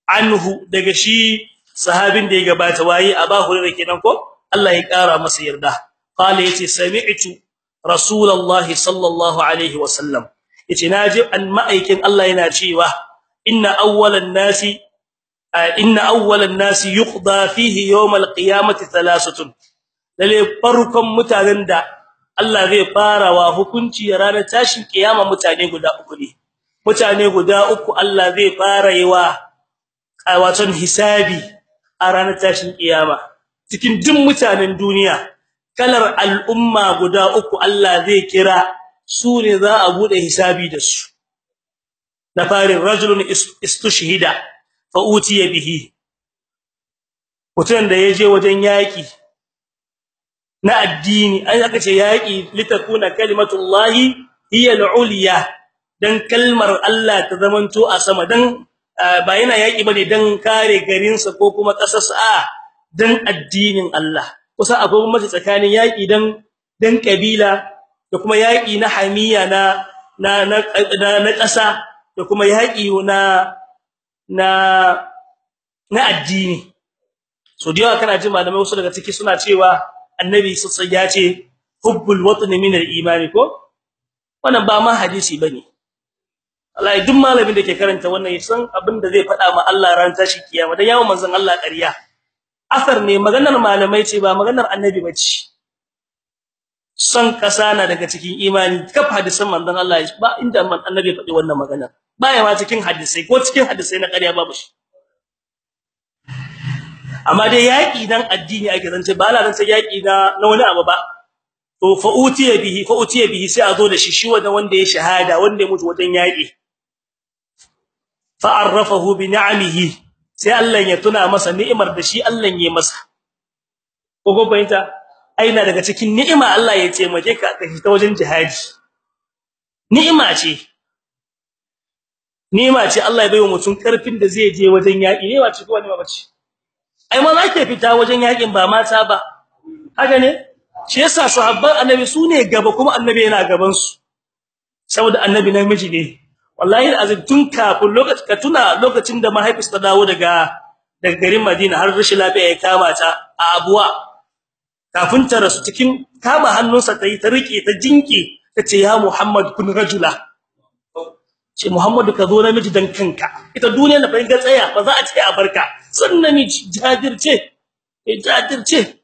anhu daga shi sahabin da ya gabata waye? Abu Hurairah kenan ko? Allah ya kara masa yarda. Qala ya ce sami'tu rasulullahi sallallahu alaihi wasallam ya ce na ji an ma'aikin Allah yana cewa inna awwalan nasi inna awwalan nasi yuqda fihi yawm al-qiyamati thalathatun lalle farkon mutanen da Allah zai fara wa hukunci ranar tashin kiyama mutane guda uku ne. Mutane guda uku Allah zai fara yi wa waton hisabi a ranar tashin kiyama. Cikin duk mutanen duniya kalar al'umma guda uku Allah zai kira su ne za a buɗe hisabi da su. Da farin rajulun istushhida fa utiya bihi. Mutum da ya je wajen yaki na addini an aka ce yaki litakuna kalimatullahi hiya al-ulya dan kalmar Allah ta zamanto a sama dan ba yana yaki ba ne dan kare garinsa ko kuma kasarsa a dan addinin Allah. Kusa akwai mace tsakanin yaki dan dan kabila da kuma yaki na hamiya na na na kasa da kuma yaki na na na addini. So da yawa kana jin malamai wasu daga ciki suna cewa annabi sai ya ce hubbul watni min al-imani ko? Wannan ba ma hadisi ba ne wallahi duk malamin da ke karanta wannan yasan abin da zai faɗa ma Allah ran tashi kiyama dan yawo manzon Allah ƙarya. Asar ne maganar malamai ce ba maganar annabi bace son kasa na daga cikin imani. Kaf hadisan manzon Allah ba inda man annabi faɗi wannan magana. Baya ma cikin hadisai ko cikin hadisai na ƙarya babu shi. Amma dai yaki dan addini ake zance ba la zance yaki na na wani abu ba. To fa utiya bihi fa utiya bihi sai a zo da shi shi wanda wanda ya shahada wanda ya mutu wajen yaki fa arrafahu bi ni'amihi sai Allah ya tuna masa ni'imar da shi Allah ya masa. Ko go bayinta aina daga cikin ni'ima Allah ya taimake ka ka ta wajen jihadi. Ni'ima ce. Ni'ima ce Allah ya bayo mutum ƙarfin da zai je wajen yaki ne wace ko wani ba bace ai ma zake fita wajen yaƙin ba mata ba. Haka ne? Shi yasa sahabban annabi su ne gaba kuma annabi yana gaban su saboda annabi namiji ne. Wallahi azin tun kafin lokacin ka tuna lokacin da mahaifis ta dawo daga daga garin Madina har rashin lafiya ya kama ta a abuwa. Kafin ta rasu cikin kama hannunsa ta yi ta riƙe ta jinki tace ya Muhammad kun rajula. Ce Muhammadu ka zo namiji dan kanka. Ita duniya na ga tsaya ba za a ce a barka sun namiji jajirce eh jajirce.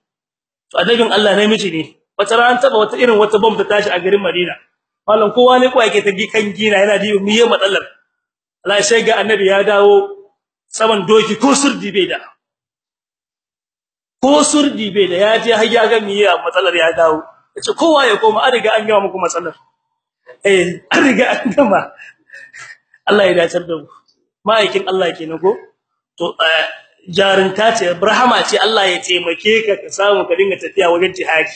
To annabin Allah namiji ne. Wata ran taba wata irin wata bomb ta tashi a garin Madina. Mallan kowa ne ko yake ta kan gina yana dibi miye matsalar? Allah sai ga annabi ya dawo saman doki ko surdi bai da. Ko surdi bai da ya je har ya ga miye matsalar ya dawo. Yace kowa ya koma an riga an gama muku matsalar. Eh an riga an gama. Allah ya dacar da mu. Ma'aikin Allah kenan ko? To jarinta ce rahama ce Allah ya taimake ka ka samu ka dinga tafiya wajen jihadi.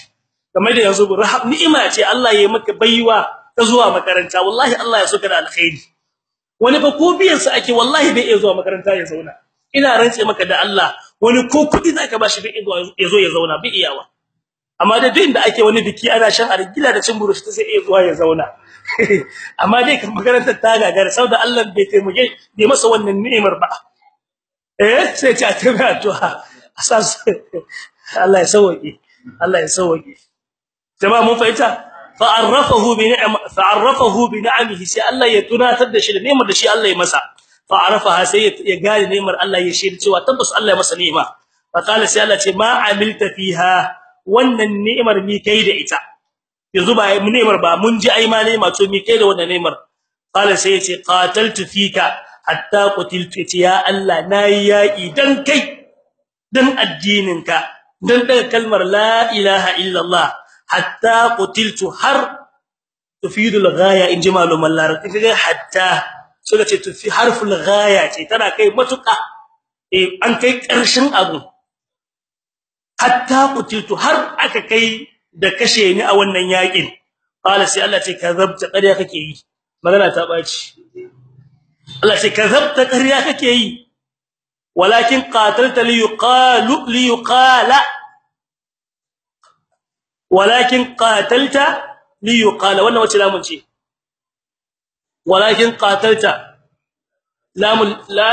Kamar da yanzu ni'ima ce Allah ya maka baiwa ta zuwa makaranta. Wallahi Allah ya soka da alkhairi. Wani fa ko biyan sa ake wallahi bai iya zuwa makaranta ya zauna. Ina rantse maka da Allah wani ko kuɗi zaka bashi bai iya zo ya zauna bai iyawa. Amma da duk inda ake wani biki ana shan argila da cin burushi sai zuwa ya zauna. (laughs) Amma dai kan makarantar ta gagara saboda Allah bai taimake bai masa wannan ni'imar ba. Eh sai ta tabbata addu'a. Asas Allah ya sauke Allah ya sauke jama'a mun fahimta? Fa'arrafahu bi ni'am fa'arrafahu bi ni'amihi sai Allah ya tunatar da shi da ni'imar da shi Allah ya masa. Fa'arafaha sai ya gane ni'imar Allah ya shirye cewa tabbas Allah ya masa ni'ima. Fa qala sai Allah ce ma amilta fiha wannan ni'imar mi kai da ita? Yanzu ba ni'imar ba mun ji ai ma ni'ima to mi kai da wannan ni'imar? Qala sai ya ce qataltu fika hatta qutiltu. Ya Allah na yi yaki dan kai dan addininka dan daga kalmar la ilaha illallah hatta qutiltu har tufidul ghaya in ji kaga hatta suka ce tufi harful ghaya ce tana kai matuka eh an kai karshen abu hatta qutiltu har aka kai da kashe ni a wannan yakin qala sai Allah ce kazabta ƙarya kake yi magana ta baci Allah ce kazabta ƙarya kake yi walakin qatalta li yuqalu li yuqala walakin qatalta li yuqala wannan wace lamun ce walakin qatalta lamun la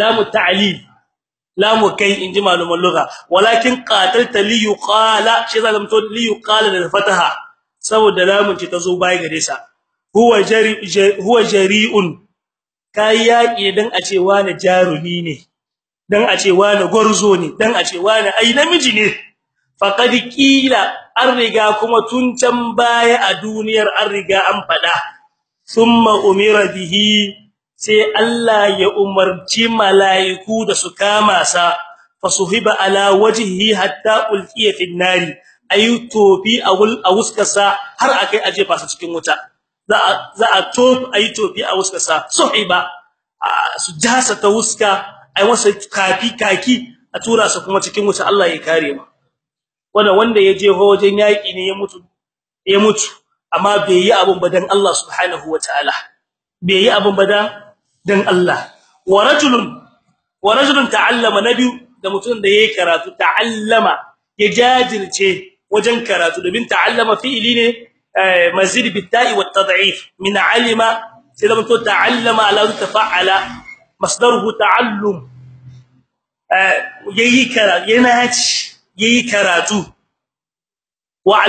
lamu ta'lil lamu kai inji maluman lugha. Walakin qatalta li yuqala shi zalim to li yuqala fataha saboda lamun ce ta zo bai gare sa. Huwa jari huwa jari'un kai yaki dan a ce wani jarumi ne dan a ce wani gwarzo ne dan a ce wani ai namiji ne. Faqad qila an riga kuma tun can baya a duniyar an riga an fada thumma umira bihi sai Allah ya umarci mala'iku da su kama sa. Fasuhiba ala wajhihi hatta ulqiya fi nari. Ayu tofi awul awuskasa har akai aje fasa cikin wuta. Za za a tof ayi tofi a wuskasa suhiba su jasa ta wuska ai masa kafi kaki a tura sa kuma cikin wuta. Allah ya kare mu. Wanda wanda ya je wajen yaki ne ya mutu ya mutu. Amma bai yi abun ba dan Allah subhanahu wataala bai yi abun ba dan Allah. Wa rajulun wa rajulun ta'allama nabi da mutum da yayi karatu ta'allama ya jajirce wajen karatu. Domin ta'allama fi'ili ne mazid bitta'i wat tad'if. Min alima sai da mutum ta'allama ala tafa'ala masdaruhu ta'allum. Yayi karatu yana yayi karatu. Wa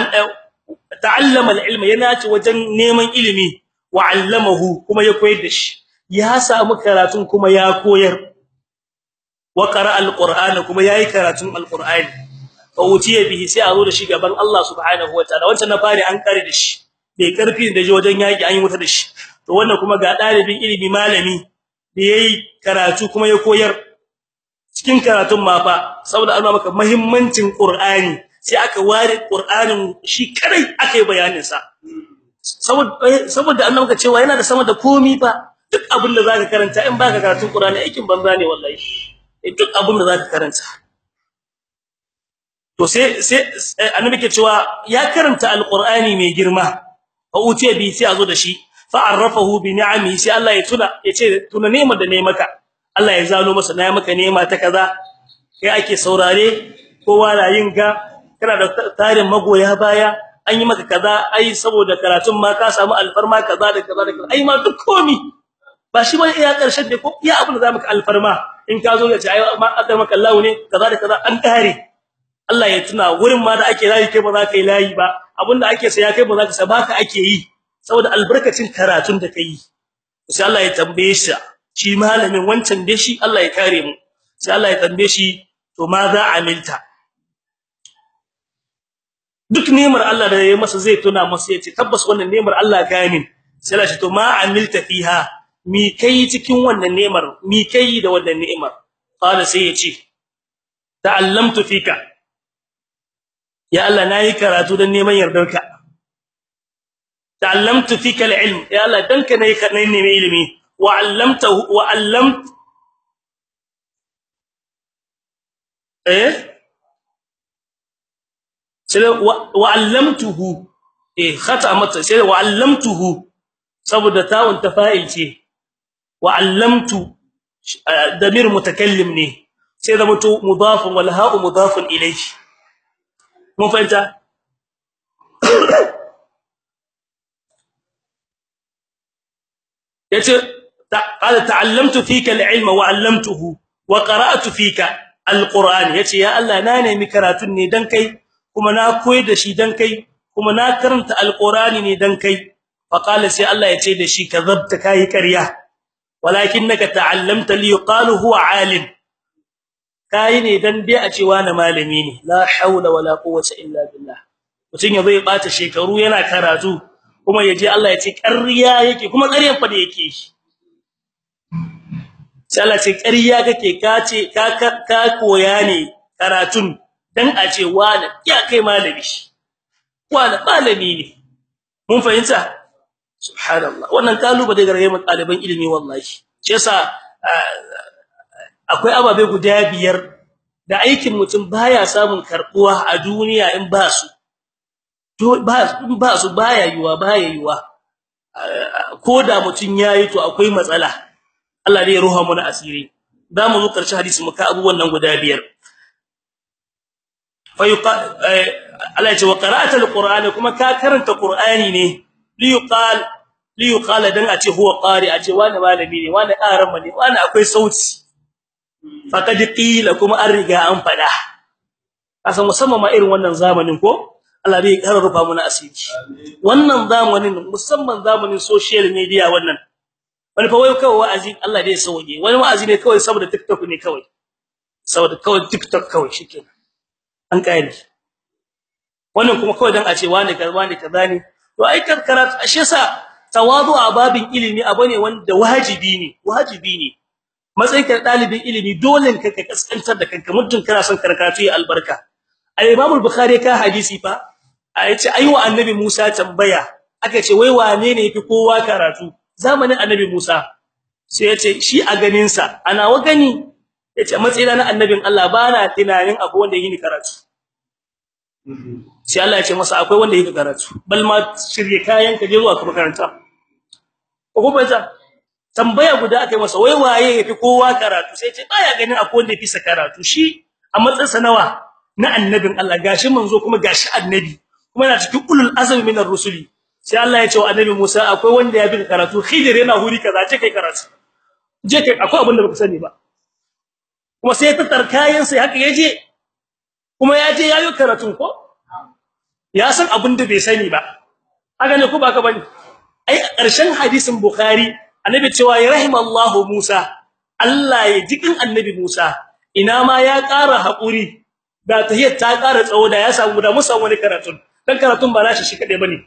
ta'allama al-ilma yana ci wajen neman ilimi wa 'allamahu kuma ya koyar da shi. Ya samu karatun kuma ya koyar. Wa qara'a al-qur'ana kuma yayi karatun al-qur'ani. Fa utiya bihi sai a zo da shi gaban Allah subhanahu wataala wancan na fari an kare da shi. Bai ƙarfi da je wajen yaki an yi wuta da shi. To wannan kuma ga dalibin ilimi malami da yayi karatu kuma ya koyar. Cikin karatun ma fa saboda Allah maka muhimmancin Qur'ani. Sai aka ware Qur'anin shi kadai aka yi bayanin sa saboda saboda Allah maka cewa yana da sama da komi fa. Duk abin da zaka karanta in baka karatun Qur'ani aikin banza ne wallahi. Duk abin da zaka karanta. To sai sai annabi ke cewa ya karanta alqur'ani mai girma. Fa utiya bi sai azo da shi. Fa arrafahu bi ni'ami sai Allah ya tuna ya ce tuna nema da ne maka. Allah ya zalo masa na maka nema ta kaza. Kai ake saurare kowa na yin ga kana da tarin magoya baya an yi maka kaza ai saboda karatun ma ka samu alfarma kaza da kaza da kaza ai ma duk komi. Ba shi ba iya ƙarshen da ko iya abin da za mu ka alfarma. In ka zo ya ce ai ma akar maka Allah ne kaza da kaza an kare Allah ya tuna wurin ma da ake layi kai ba za ka yi layi ba. Abinda ake saya kai ba za ka sa baka ake yi. Saboda albarkacin karatun da kai sai Allah ya tambaye shi shi malamin wancan da shi Allah ya kare mu. Sai Allah ya tambaye shi to ma za amilta? Duk nemar Allah da yayi masa zai tuna masa ya ce tabbas wannan nemar Allah ka min. Sai Allah to ma amilta fiha mi kai cikin wannan nemar mi kai da wannan ni'imar qala sai ya ce ta'allamtu fika. Ya Allah na yi karatu dan neman yardarka ta'allamtu fika al-ilm. Ya Allah dan ka na yi karnai ne ilimi. Wa 'allamtahu wa 'allamt eh? Sai wa 'allamtuhu eh khata mata sai wa 'allamtuhu saboda ta'un tafa'il ce wa 'allamtu damir mutakallim ne sai da mutu mudafun wal ha'u mudafun ilayhi mun fahimta yace qala ta'allamtu fika al-ilma wa 'allamtuhu wa qara'tu fika al-qur'an yace ya Allah na nemi karatun ne dan kai kuma na koyar da shi dan kai kuma na karanta al-qur'ani ne dan kai. Fa qala sai Allah ya ce da shi kazabta kai ƙarya walakinnaka ta'allamta li yuqalu huwa 'alim. Kai ne dan dai a cewa na malami ne. La haula wala quwwata illa billah. Mutun ya zo ya bata shekaru yana karatu kuma ya je Allah ya ce ƙarya yake kuma ƙaryan fa da yake sai Allah ce ƙarya kake kace ka ka koya ne karatun. Dan a ce wani ya kai malami wani malami ne. Mun fahimta? Subhanallah. Wannan kaluba da gargaye mu ɗaliban ilimi wallahi. Shi yasa akwai ababe guda biyar da aikin mutum baya samun karbuwa a duniya in ba su. Ba su baya yiwa baya yiwa koda mutum yayi to akwai matsala. Allah zai ruha mu na asiri za mu zo ƙarshe hadisi muka abubuwan nan guda biyar. Fa yuqal Allah ya ce wa qara'ata alqur'ana kuma ka karanta qur'ani ne li yuqal li yuqal dan a ce huwa qari a ce wani malami ne wani arama ne wani akwai sauti faqad kuma an an fada ma irin wannan zamanin ko Allah bai karrufa mu na asiri wannan zamanin musamman zamanin social media wannan wani fa wai kawai wa'azi Allah dai sauke wani wa'azi ne kawai saboda TikTok ne kawai saboda kawai TikTok kawai shikenan an kai wannan kuma kawai dan a ce wani kaza wani kaza ne. To ai karkara ashe sa tawadu a babin ilimi abu ne wanda wajibi ne wajibi ne. Matsayin dalibin ilimi dole ka ka kaskantar da kanka muddin kana son karkatu ya albarka. al-Imam al-Bukhari ka hadisi fa ayace aiwa annabi Musa tambaya. Aka ce wai wane ne yafi kowa karatu? Zamanin annabi Musa. Sai ya ce shi a ganin sa ana wa gani? Ya ce matsayin na annabin Allah bana tunanin akwai wanda yini karatu. Sai Allah ya ce masa akwai wanda yake karatu. Bal ma shirye kayan ka je zuwa ka makaranta. Ko kuma ta tambaya guda akai masa wai waye yafi kowa karatu? Sai ce baya ganin akwai wanda yafi karatu. Shi a matsayin sa nawa? Na annabin Allah. Gashi manzo kuma gashi annabi. Kuma yana cikin ulul azmi minar rusuli. Sai Allah ya ce wa annabi Musa akwai wanda yafi karatu. Khidir yana huri kaza ce kai karatu. Je kai akwai abin da baka sani ba. Kuma sai ta tarkayin sai haka ya je kuma ya je yayi karatun ko? Ya san abin da bai sani ba. Haka ne ko baka ba ne ai ƙarshen hadisin bukhari annabi cewa ya rahimallahu musa Allah ya jikin annabi musa. Ina ma ya ƙara haƙuri da tahiyar ta ƙara tsawo da ya samu da musa wani karatun. Dan karatun ba nashi shi kade ba ne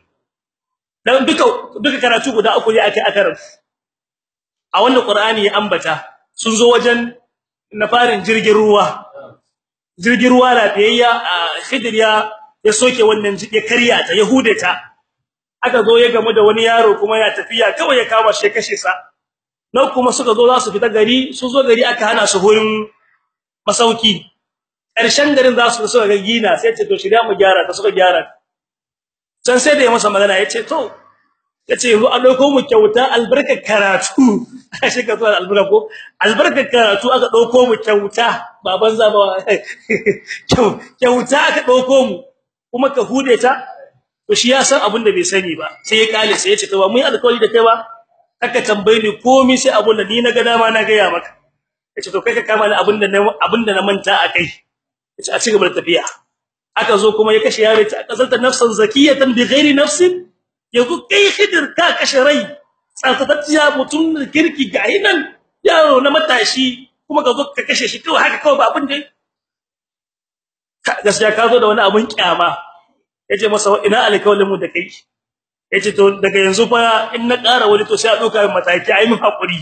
dan duka duka karatu guda uku ne ake akaran a wannan qur'ani ya ambata sun zo wajen na farin jirgin ruwa. Jirgin ruwa lafiyayya khidir ya ya soke wannan ya karya ta yahude ta. Aka zo ya gamu da wani yaro kuma ya tafiya kawai ya kama shi kashe sa. Nan kuma suka zo za su fita gari su zo gari aka hana su hurin masauki. Ƙarshen garin za su suka ga gina sai ce to shirya mu gyara ta suka gyara can sai da ya masa magana ya ce to ya ce yanzu an ɗauko mu kyauta albarkar karatu. (laughs) Shi ka zuwa albarka ko? Albarkar karatu aka ɗauko mu kyauta. Baban zaba (laughs) kyauta aka ɗauko mu. Kuma ka hude ta? To shi ya san abin da bai sani ba. Sai ya kale sai ya ce to ba mu yi alƙawari da kai ba? Aka tambaye ni komai sai abun da ni na ga dama na ga ya maka ya ce to kai ka kama ni abin da abin da na manta a kai. Yace a cigaba da tafiya. Aka zo kuma ya kashe yaro ta kasalta nafsan zakiyatan bi ghairi nafsin yanzu kai khidir ka kashe rai. Tsatsatsiya mutum kirki ga hinan yaro na matashi kuma ka zo ka kashe shi kawai haka kawai ba abin da gaskiya ka zo da wani abun kyama. Yace masa ina alkawalin mu da kai? Yace to daga yanzu fa in na ƙara wani to sai a doka mataki ai mun haƙuri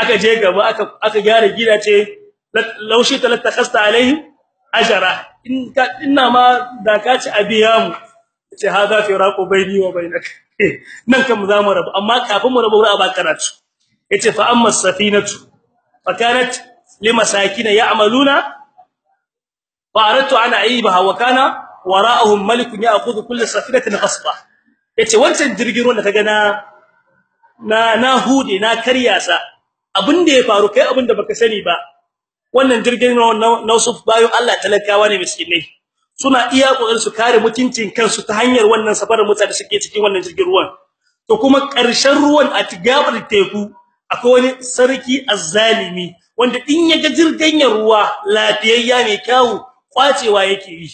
aka je gaba aka aka gyara gida ce laushi talattakhasta alaihim ajara. In ka ina ma da ka ci abiya mu. ce hada firaqu baini wa bainak eh, nan kan za mu rabu amma kafin mu rabu wuri ba karatu. Yace fa amma safinatu fa kanat limasakina ya'maluna faratu ana aibaha wa kana wara'ahum malikun ya'khudhu kull safinatin qasba ya ce wancan jirgin ruwan da kaga na na na hude na karyasa abin da ya faru kai abin da baka sani ba wannan jirgin na Yusuf bayan Allah talakawa ne miskinai. Suna iya ƙoƙarin su kare mutuncin kansu ta hanyar wannan safarar mutane suke cikin wannan jirgin ruwan. To kuma ƙarshen ruwan a tigabar teku akwai wani sarki azzalimi wanda in ya ga jirgin ruwa lafiyayya mai kyau kwacewa yake yi.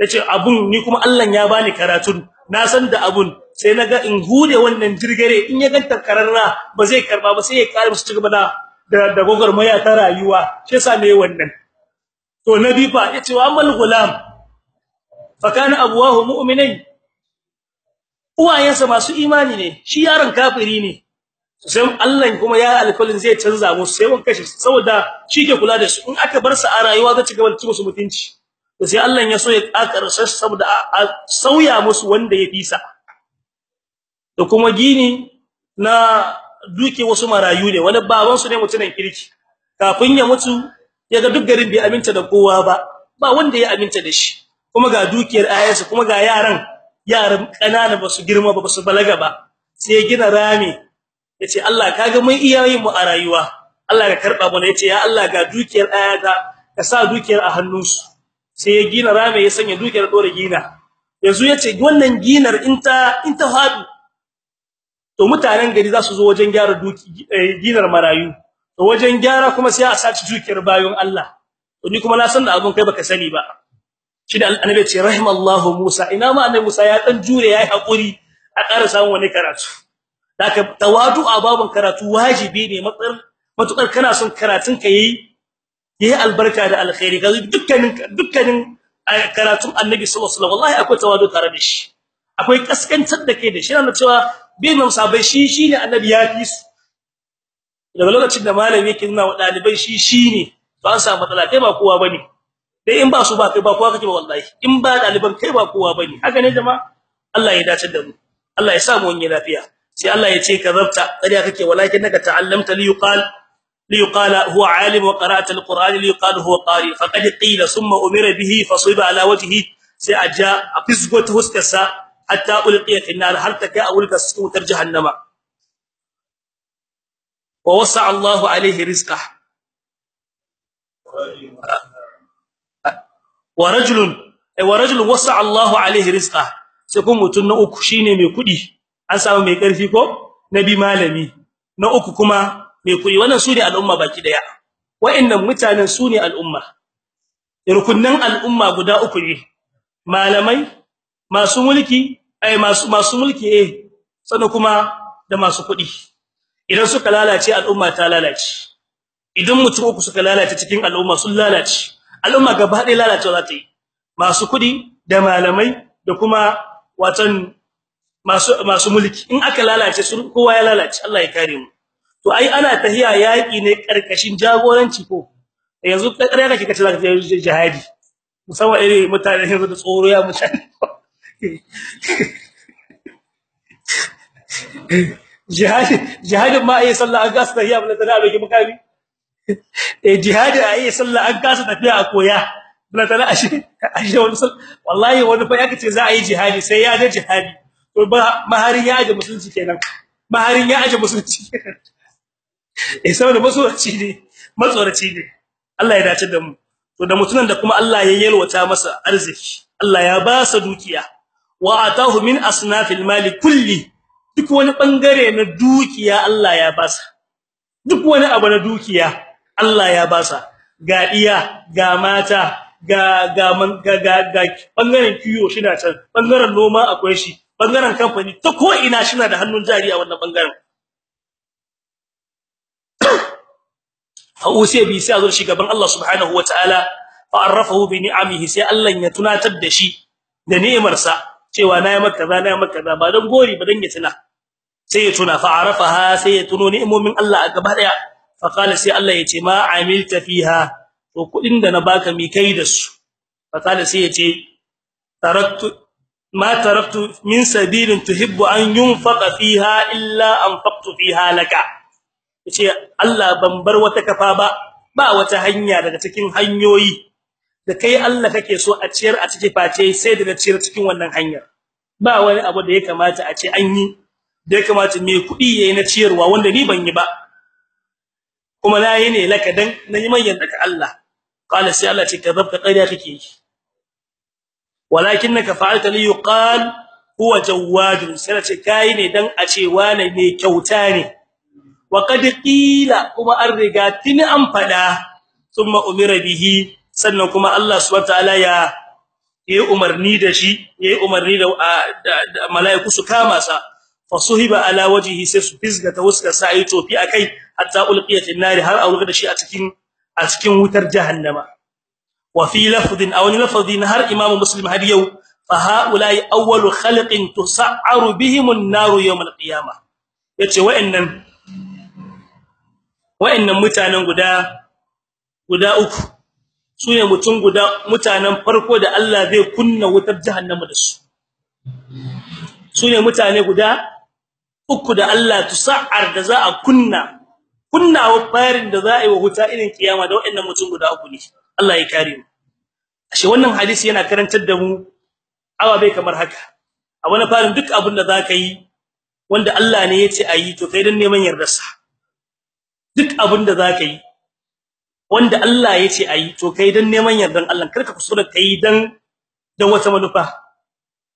Yace abun ni kuma Allah ya bani karatun. Na san da abun. Sai na ga in hude wannan jirgare in ya ganta kararra ba zai karɓa ba sai ya kare musu cigaba da da gogormaya ta rayuwa. Shi yasa ne wannan. To nabi fa ya ce wa amal gulam fa kana abuwahu mu'minai uwayensa masu imani ne shi yaron kafiri ne sai Allah kuma ya alƙalin zai canza musu sai mun kashe saboda shi ke kula da su in aka bar su a rayuwa zai ci gaba da musu mutunci to sai Allah ya so ya kakarsa saboda a sauya musu wanda ya fisa to kuma gini na duke wasu marayu ne wani baban su ne mutunan kirki kafin ya mutu yaga duk garin bai aminta da kowa ba ba wanda ya aminta da shi kuma ga dukiyar ayansa kuma ga yaran yaran kanana ba su girma ba su balaga ba. Sai gina rami ya ce Allah kaga mun iyayen mu a rayuwa. Allah ka karɓa mu ya ce ya Allah ga dukiyar ayata ka sa dukiyar a hannunsu. Sai ya gina rame ya sanya dukiyar dore gina. Yanzu ya ce wannan ginar in ta in ta hadu to mutanen gari za su zo wajen gyara duki ginar marayu. To wajen gyara kuma sai a saci dukiyar bayon Allah. To ni kuma na san da abun kai baka sani ba. Shi da annabi ce rahimallahu Musa. Ina ma annabi Musa ya dan jure yayi haƙuri a ƙara samun wani karatu. Daka tawadu a karatu wajibi ne matsar matuƙar kana son karatun ka yayi yayi albarka da alkhairi. Ga dukkanin dukkanin karatun Annabi sallallahu alaihi wasallam akwai tawadu tare da shi. Akwai kaskantar da kai da shi. Na cewa bin musabai shi shine Annabi ya fi su. Daga lokacin da malami yake nuna wa ɗalibai shi shine ba an matsala. Kai ba kowa ba ne dai in ba su ba kai ba kowa kake ba wallahi. In ba daliban kai ba kowa ba ne. Haka ne jama'a? Allah ya dace da mu. Allah ya sa mu wani lafiya. Sai Allah ya ce kazabta. Kariya kake walakin naka ta'allamta li yuqal li yuqala huwa alim wa qara'ata alquran li yuqal huwa qari. Faqad qila thumma umira bihi fasiba ala wajhihi sai a ja a fisgo ta huskar sa hatta ulqiya fi nar har ta kai a wulka wutar jahannama. Wa wasa Allahu alaihi rizqa wa rajulun wa rajulun wasa Allahu alaihi rizqa. Sai kuma mutun na uku shine mai kuɗi an samu mai ƙarfi ko? Nabi malami. Na uku kuma mai kuɗi wannan su ne al'umma baki ɗaya wa'annan mutanen su ne al'umma. Rukunnan al'umma guda uku ne. Malamai masu mulki ai masu masu mulki eh sannan kuma da masu kuɗi idan suka lalace al'umma ta lalace. Idan mutum uku suka lalace cikin al'umma sun lalace. Al'umma gaba ɗaya lalacewa za ta yi. Masu kuɗi da malamai da kuma watan masu masu mulki. In aka lalace su kowa ya lalace. Allah ya kare mu. To ai ana tahiya yaki ne ƙarƙashin jagoranci ko? Yanzu kare kake kace zaka jihadi. Musamman irin mutane yanzu da tsoro ya mutane. (laughs) Jihadi jihadin ma ai sallah an gasa tahiya bala tana bai makami. (laughs) eh jihadi ai sallah an gasa tafiya a koya. Bala tana ashe ashe wani wallahi wani fa yake ce za a yi jihadi sai ya ga jihadi. To maharin ya aje musulunci kenan. Maharin ya aje musulunci (laughs) eh saboda masoraci ne. Matsoraci ne. Allah ya dace da mu. To da mutunan da kuma Allah ya yalwata masa arziki Allah ya ba sa dukiya. Wa atahu min asnafil mali kulli. Duk wani ɓangare na dukiya Allah ya ba sa. Duk wani abu na dukiya Allah ya ba sa ga iya ga mata ga ga ga ga ɓangaren kiyo shi da can ɓangaren noma akwai shi ɓangaren kamfani ta ko ina shina da hannun jari a wannan ɓangaren (coughs) fa usiya bi sai azur shi gaban Allah subhanahu wataala fa arrafahu bi ni'amihi sai Allah ya tunatar da shi da ni'imarsa cewa na yi maka kaza na yi maka kaza ba dan gori ba dan ya tuna. Sai ya tuna fa arafaha sai ya tuno ni'imomin Allah a gaba ɗaya fa sai Allah ya ce ma amilta fiha to kuɗin da na baka mi kai da su fa qala sai ya ce taraktu ma taraktu min sabilin tuhibbu an yunfaqa fiha illa anfaqtu fiha laka ya ce Allah ban bar wata kafa ba ba wata hanya daga cikin hanyoyi da kai Allah kake so a ciyar a cikin face sai daga ciyar cikin wannan hanyar ba wani abu da ya kamata a ce an yi da ya kamata me kuɗi yayi na ciyarwa wanda ni ban yi ba kuma na yi ne laka dan na yi manyan daga Allah. Qala sai Allah ce kazabta ƙarya kake yi. Walakinaka fa'alta li yuqal huwa jawadun sai ce kai ne dan a ce wane ne kyauta ne. Wa qad qila kuma an riga tini an fada thumma umira bihi sannan kuma Allah subhanahu wataala ya yi umarni da shi yayi umarni da malaiku su kama sa. Fasuhiba ala wajhihi sai su fisga ta wuska sai tofi akai hatta ulqiyat an-nar har aurga da shi a cikin a cikin wutar jahannama. Wa fi lafdhin aw lafdhin har imamu muslim har yau fa haula'i awwalu khalqin tus'aru bihim an-nar yawm al-qiyamah. Yace wa'annan wa'annan mutanen guda guda uku su ne mutum guda mutanen farko da Allah zai kunna wutar jahannama da su. Sune mutane guda uku da Allah tusa'ar da za a kunna kunnawa farin da za a yi wa wuta irin kiyama da wa'annan mutum guda uku ne. Allah ya kare mu. Ashe wannan hadisi yana karantar da mu awa bai kamar haka. A wani farin duk abin da zaka yi wanda Allah ne ya ce ayi to kai dan neman yardarsa. Duk abin da zaka yi wanda Allah ya ce ayi to kai dan neman yardan Allah. Karka kusura kai dan dan wata manufa.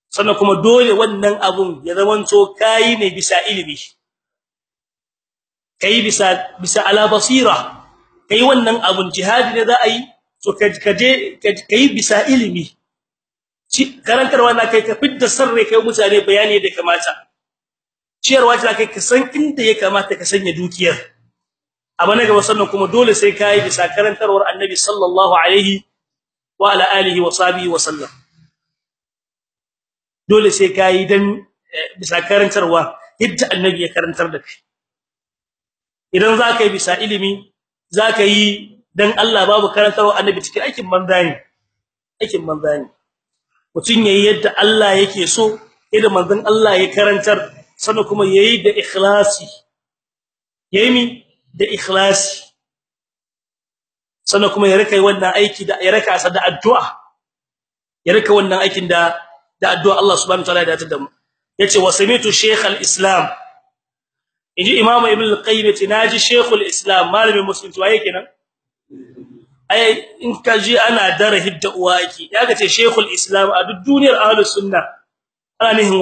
Sannan kuma dole wannan abun ya zamanto kai ne bisa ilimi. Kai bisa bisa ala basira. Kai wannan abun jihadi ne za a yi to kaje kai bisa ilimi. Karantarwa na kai ka fidda sarre kai mutane bayani da kamata. Ciyarwa ta kai ka san inda ya kamata ka sanya dukiyar. Abana gaba sannan kuma dole sai kai bisa karantarwar annabi sallallahu alaihi wa ala alihi wa sahbihi wa sallam. Dole sai kai dan bisa karantarwa yadda annabi ya karantar da kai. Idan zaka yi bisa ilimi zaka yi dan Allah babu karantarwa annabi cikin aikin manzani aikin manzani mutun yayi yadda Allah yake so idan manzon Allah ya karantar sannan kuma yayi da ikhlasi. Yayi da ikhlasi. Sannan kuma ya riƙa wannan aiki da ya raka sa da addu'a. Ya riƙa wannan aikin da da addu'a Allah subhanahu wa ta'ala ya dace da mu. Yace wa samitu shaykh al-islam. Inji imam ibn al-qayyim ya ce na ji shaykh al-islam malamin musulunci waye kenan? Ai in kaji ana dara hidda uwaki yaga ce shaykh al-islam a duk duniyar ahlus sunna ana nihin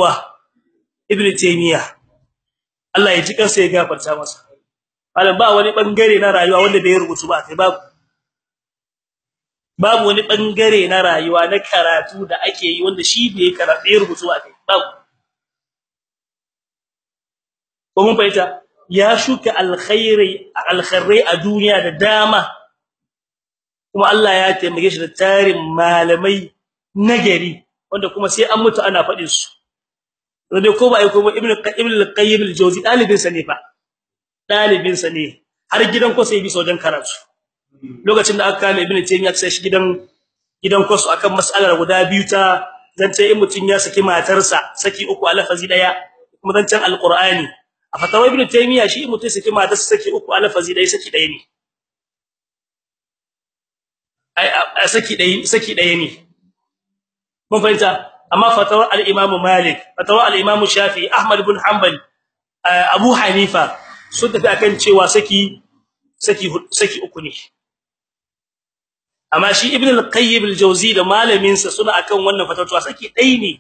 ibn taymiya Allah ya ji kansa ya gafarta masa. Malam ba wani ɓangare na rayuwa wanda da ya rubutu ba sai babu. Babu wani ɓangare na rayuwa na karatu da ake yi wanda shi bai karatu ya rubutu ba kai babu. Ko mun fahimta? Ya shuka alkhairi alkhairai a duniya da dama. Kuma Allah ya taimake shi da tarin malamai nagari wanda kuma sai an mutu ana faɗin su. Dai ko ba ai ko ibn ibn al-qayyim al-jawzi dalibin sa ne dalibin sa har gidan ko sai bi sojan karatu. Lokacin da aka kame ibn taymiya sai shi gidan gidan kwasu akan mas'alar guda biyu ta zance in mutun ya saki matarsa saki uku a lafazi ɗaya kuma zancen alqur'ani. A fatawa ibn taymiya shi mutun saki matarsa saki uku a lafazi ɗaya saki ɗaya ne. Ai saki ɗaya saki ɗaya ne. Mun fahimta? Amma fatawar al-imam malik fatawar al-imam shafi ahmad ibn hanbal abu hanifa sun tafi akan cewa saki saki saki uku ne. Amma shi ibn al-qayyim al-jawzi da malamin sa suna akan wannan fatawar saki dai ne.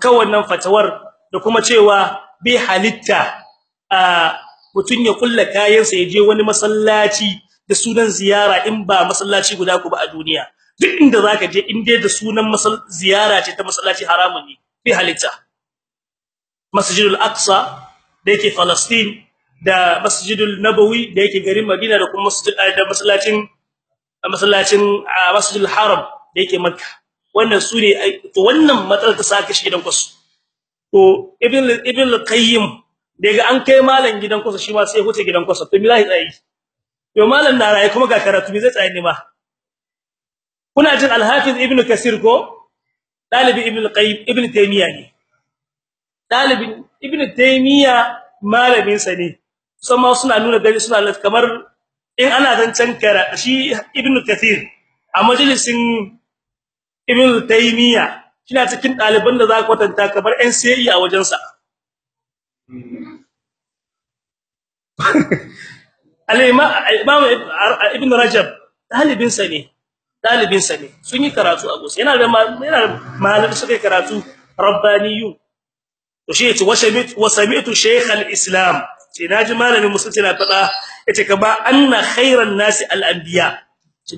Kan wannan fatawar da kuma cewa bai halitta mutun ya kulla kayansa ya je wani masallaci da sunan ziyara in ba masallaci guda ku ba a duniya. Duk inda zaka je in dai da sunan ziyara ce ta masallaci haramun ne bai halitta. Masjidul aqsa da yake Palestine da masjidul nabawi da yake garin Madina da kuma masallacin masallacin masjidul haram da yake Makka. Wannan su ne to wannan matsalar ta saka shi gidan kusu to ibn ibn al-qayyim daga an kai malam gidan kusu shi ma sai huce gidan kusu to billahi tsayi to malam na raye kuma ga karatu me zai tsaye ne ma? Kuna jin al-hafiz ibn kasir ko? Dalibi ibn al-qayyim ibn taymiya ne. Dalibin ibn taymiya malamin sa ne sama suna nuna gari suna kamar in ana zancan kara shi ibn kathir a majalisin ibn taymiya kina cikin daliban da za ka kwatanta kamar ɗan sai a wajen sa (laughs) al-imam ibn rajab dalibin sa ne dalibin sa ne. Sun yi karatu a gusa yana da yana malamin suka karatu rabbaniyu to shi ya ce wa sami'tu shaykh al-islam. Ce na ji malamin musulunci na fada ya ce kama anna khairan nasi al-anbiya.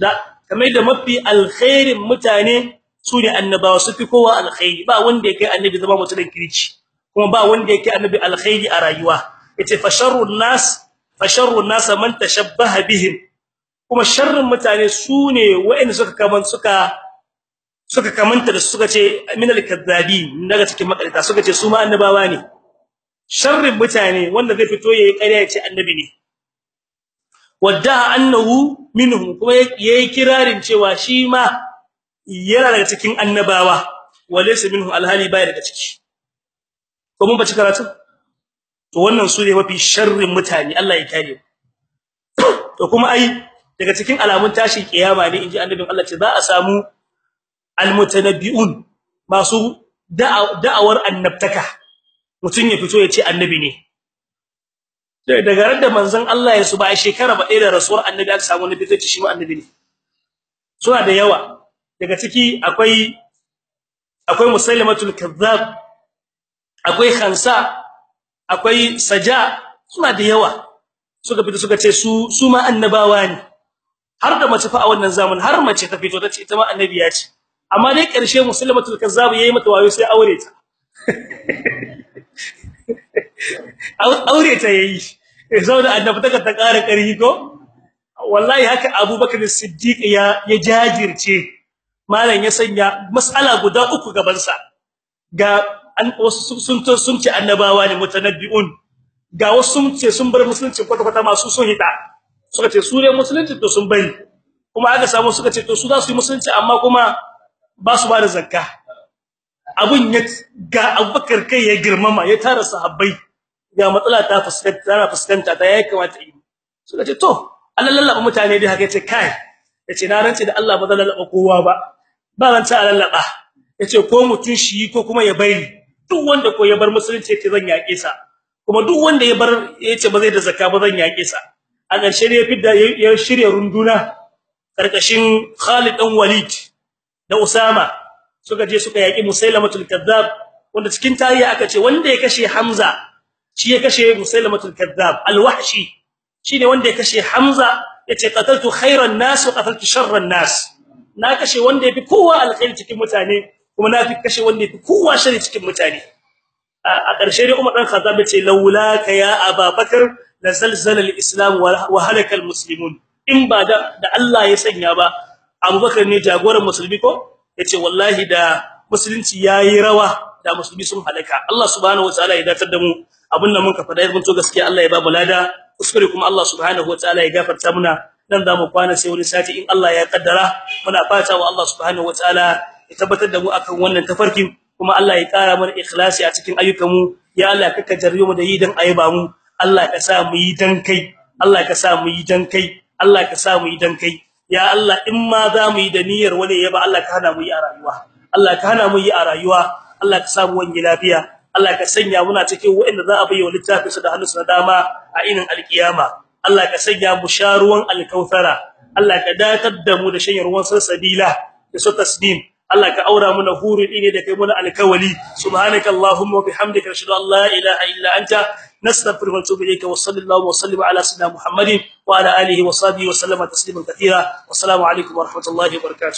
Da kamar da mafi alkhairin mutane su ne annabawa su fi kowa alkhairi. Ba wanda yake annabi zama mutumin kirci kuma ba wanda yake annabi alkhairi a rayuwa. Yace fa sharrun nas fa sharrun nas man tashabbaha bihim. Kuma sharrin mutane su ne wa'anda suka kaman suka suka kamanta da suka ce minal kadzabi daga cikin makarita suka ce su ma annabawa ne. Sharrin mutane wanda zai fito yayi ƙarya ya ce annabi ne. Wadda annahu minhum kuma yayi kirarin cewa shi ma yana daga cikin annabawa walaysa minhu alhali baya daga ciki. Ko mun bace karatu to wannan su mafi sharrin mutane Allah ya kare (coughs) to kuma ai daga cikin alamun tashin kiyama ne inji annabin Allah ce za a samu almutanabbi'un masu da'awar annabtaka. Mutun ya fito ya ce annabi ne. Daga ran da manzon Allah ya suba shekara ba da rasuwar annabi aka samu wani fito shi ma annabi ne. Suna da yawa. Daga ciki akwai akwai musailamatul kazzab akwai khansa akwai saja suna da yawa. Suka fito suka ce su su ma annabawa ne. Har da mace fa a wannan zaman har mace ta fito ta ce ita ma annabiya ce. Amma dai ƙarshe musulmatul kazzab yayi mata wayo sai aure ta. (laughs) Aure ta yayi saboda annabi ta ƙara ƙarfi ko? Wallahi haka abubakar siddiq ya ya jajirce. Malam ya sanya mas'ala guda uku gaban sa ga an wasu sun sun ce annabawa ne mutanabbi'un. Ga wasu sun ce sun bar musulunci kwata kwata masu sun hita. Suka ce su ne musulunci to sun bari. Kuma aka samu suka ce to su za su yi musulunci amma kuma ba su ba da zakka. Abun ya ga Abubakar kai ya girmama ya tara sahabbai. Ga matsala ta fuskanta tana fuskanta ta yayi kamata yi. Suka ce to Allah lallaba mutane dai haka ya ce kai ya ce na rance da Allah ba zan lallaba kowa ba. Ba ta lallaba. Yace ko mutun shi ko kuma ya bari. Duk wanda ko ya bar musulunci ya ce zan yake sa. Kuma duk wanda ya bar ya ce ba zai da zakka ba zan yake sa. A ƙarshe ne fidda ya shirya runduna ƙarƙashin Khalid dan Walid da Usama. Suka je suka yaki Musailamatul Kazzab wanda cikin tarihi aka ce wanda ya kashe Hamza shi ya kashe Musailamatul Kazzab. al-Wahshi shine wanda ya kashe Hamza ya ce qataltu khairan nas wa qataltu sharran nas. Na kashe wanda yafi kowa alkhairi cikin mutane kuma na fi kashe wanda yafi kowa shari cikin mutane. A ƙarshe dai Umar dan Khattab ya ce laulaka ya Abubakar la zalzala al-islam wa halaka al-muslimun in ba da Allah ya sanya ba Abubakar ne jagoran musulmi ko? Yace wallahi da musulunci yayi rawa da musulmi sun halaka. Allah subhanahu wataala ya datar da mu. Abinda mun ka fada mun to gaskiya Allah ya ba mu lada. Kuskure kuma Allah subhanahu wataala ya gafarta muna. Dan za mu kwana sai wani sati in Allah ya kaddara. Muna fata wa Allah subhanahu wataala ya tabbatar da mu akan wannan tafarkin kuma Allah ya kara mana ikhlasi a cikin ayyukanmu. Ya Allah ka jarriyo mu da yi dan ayaba mu. Allah ka sa mu yi dan kai. Allah ka sa mu yi dan kai. Allah ka sa mu yi dan kai. Ya Allah in ma za mu yi da niyyar wani yaba Allah ka hana mu yi a rayuwa. Allah ka hana mu yi a rayuwa. Allah ka sa mu wangi lafiya. Allah ka sanya muna cikin wanda za a bayyana littafin su da hannunsu na dama a inin alkiyama. Allah ka sanya mu sha ruwan alkausara Allah ka datar da mu da shan ruwan da su tasdim Allah ka aura mu na huri ne da kai mu na alkawali. Subhanaka allahumma wa bihamdika ashhadu an la ilaha illa anta nastaghfiruka wa atubu ilayka wa sallallahu wa sallim ala sayyidina muhammadin wa ala alihi wa sahbihi wa sallama tasliman katira wa assalamu alaikum wa rahmatullahi wa barakatuh.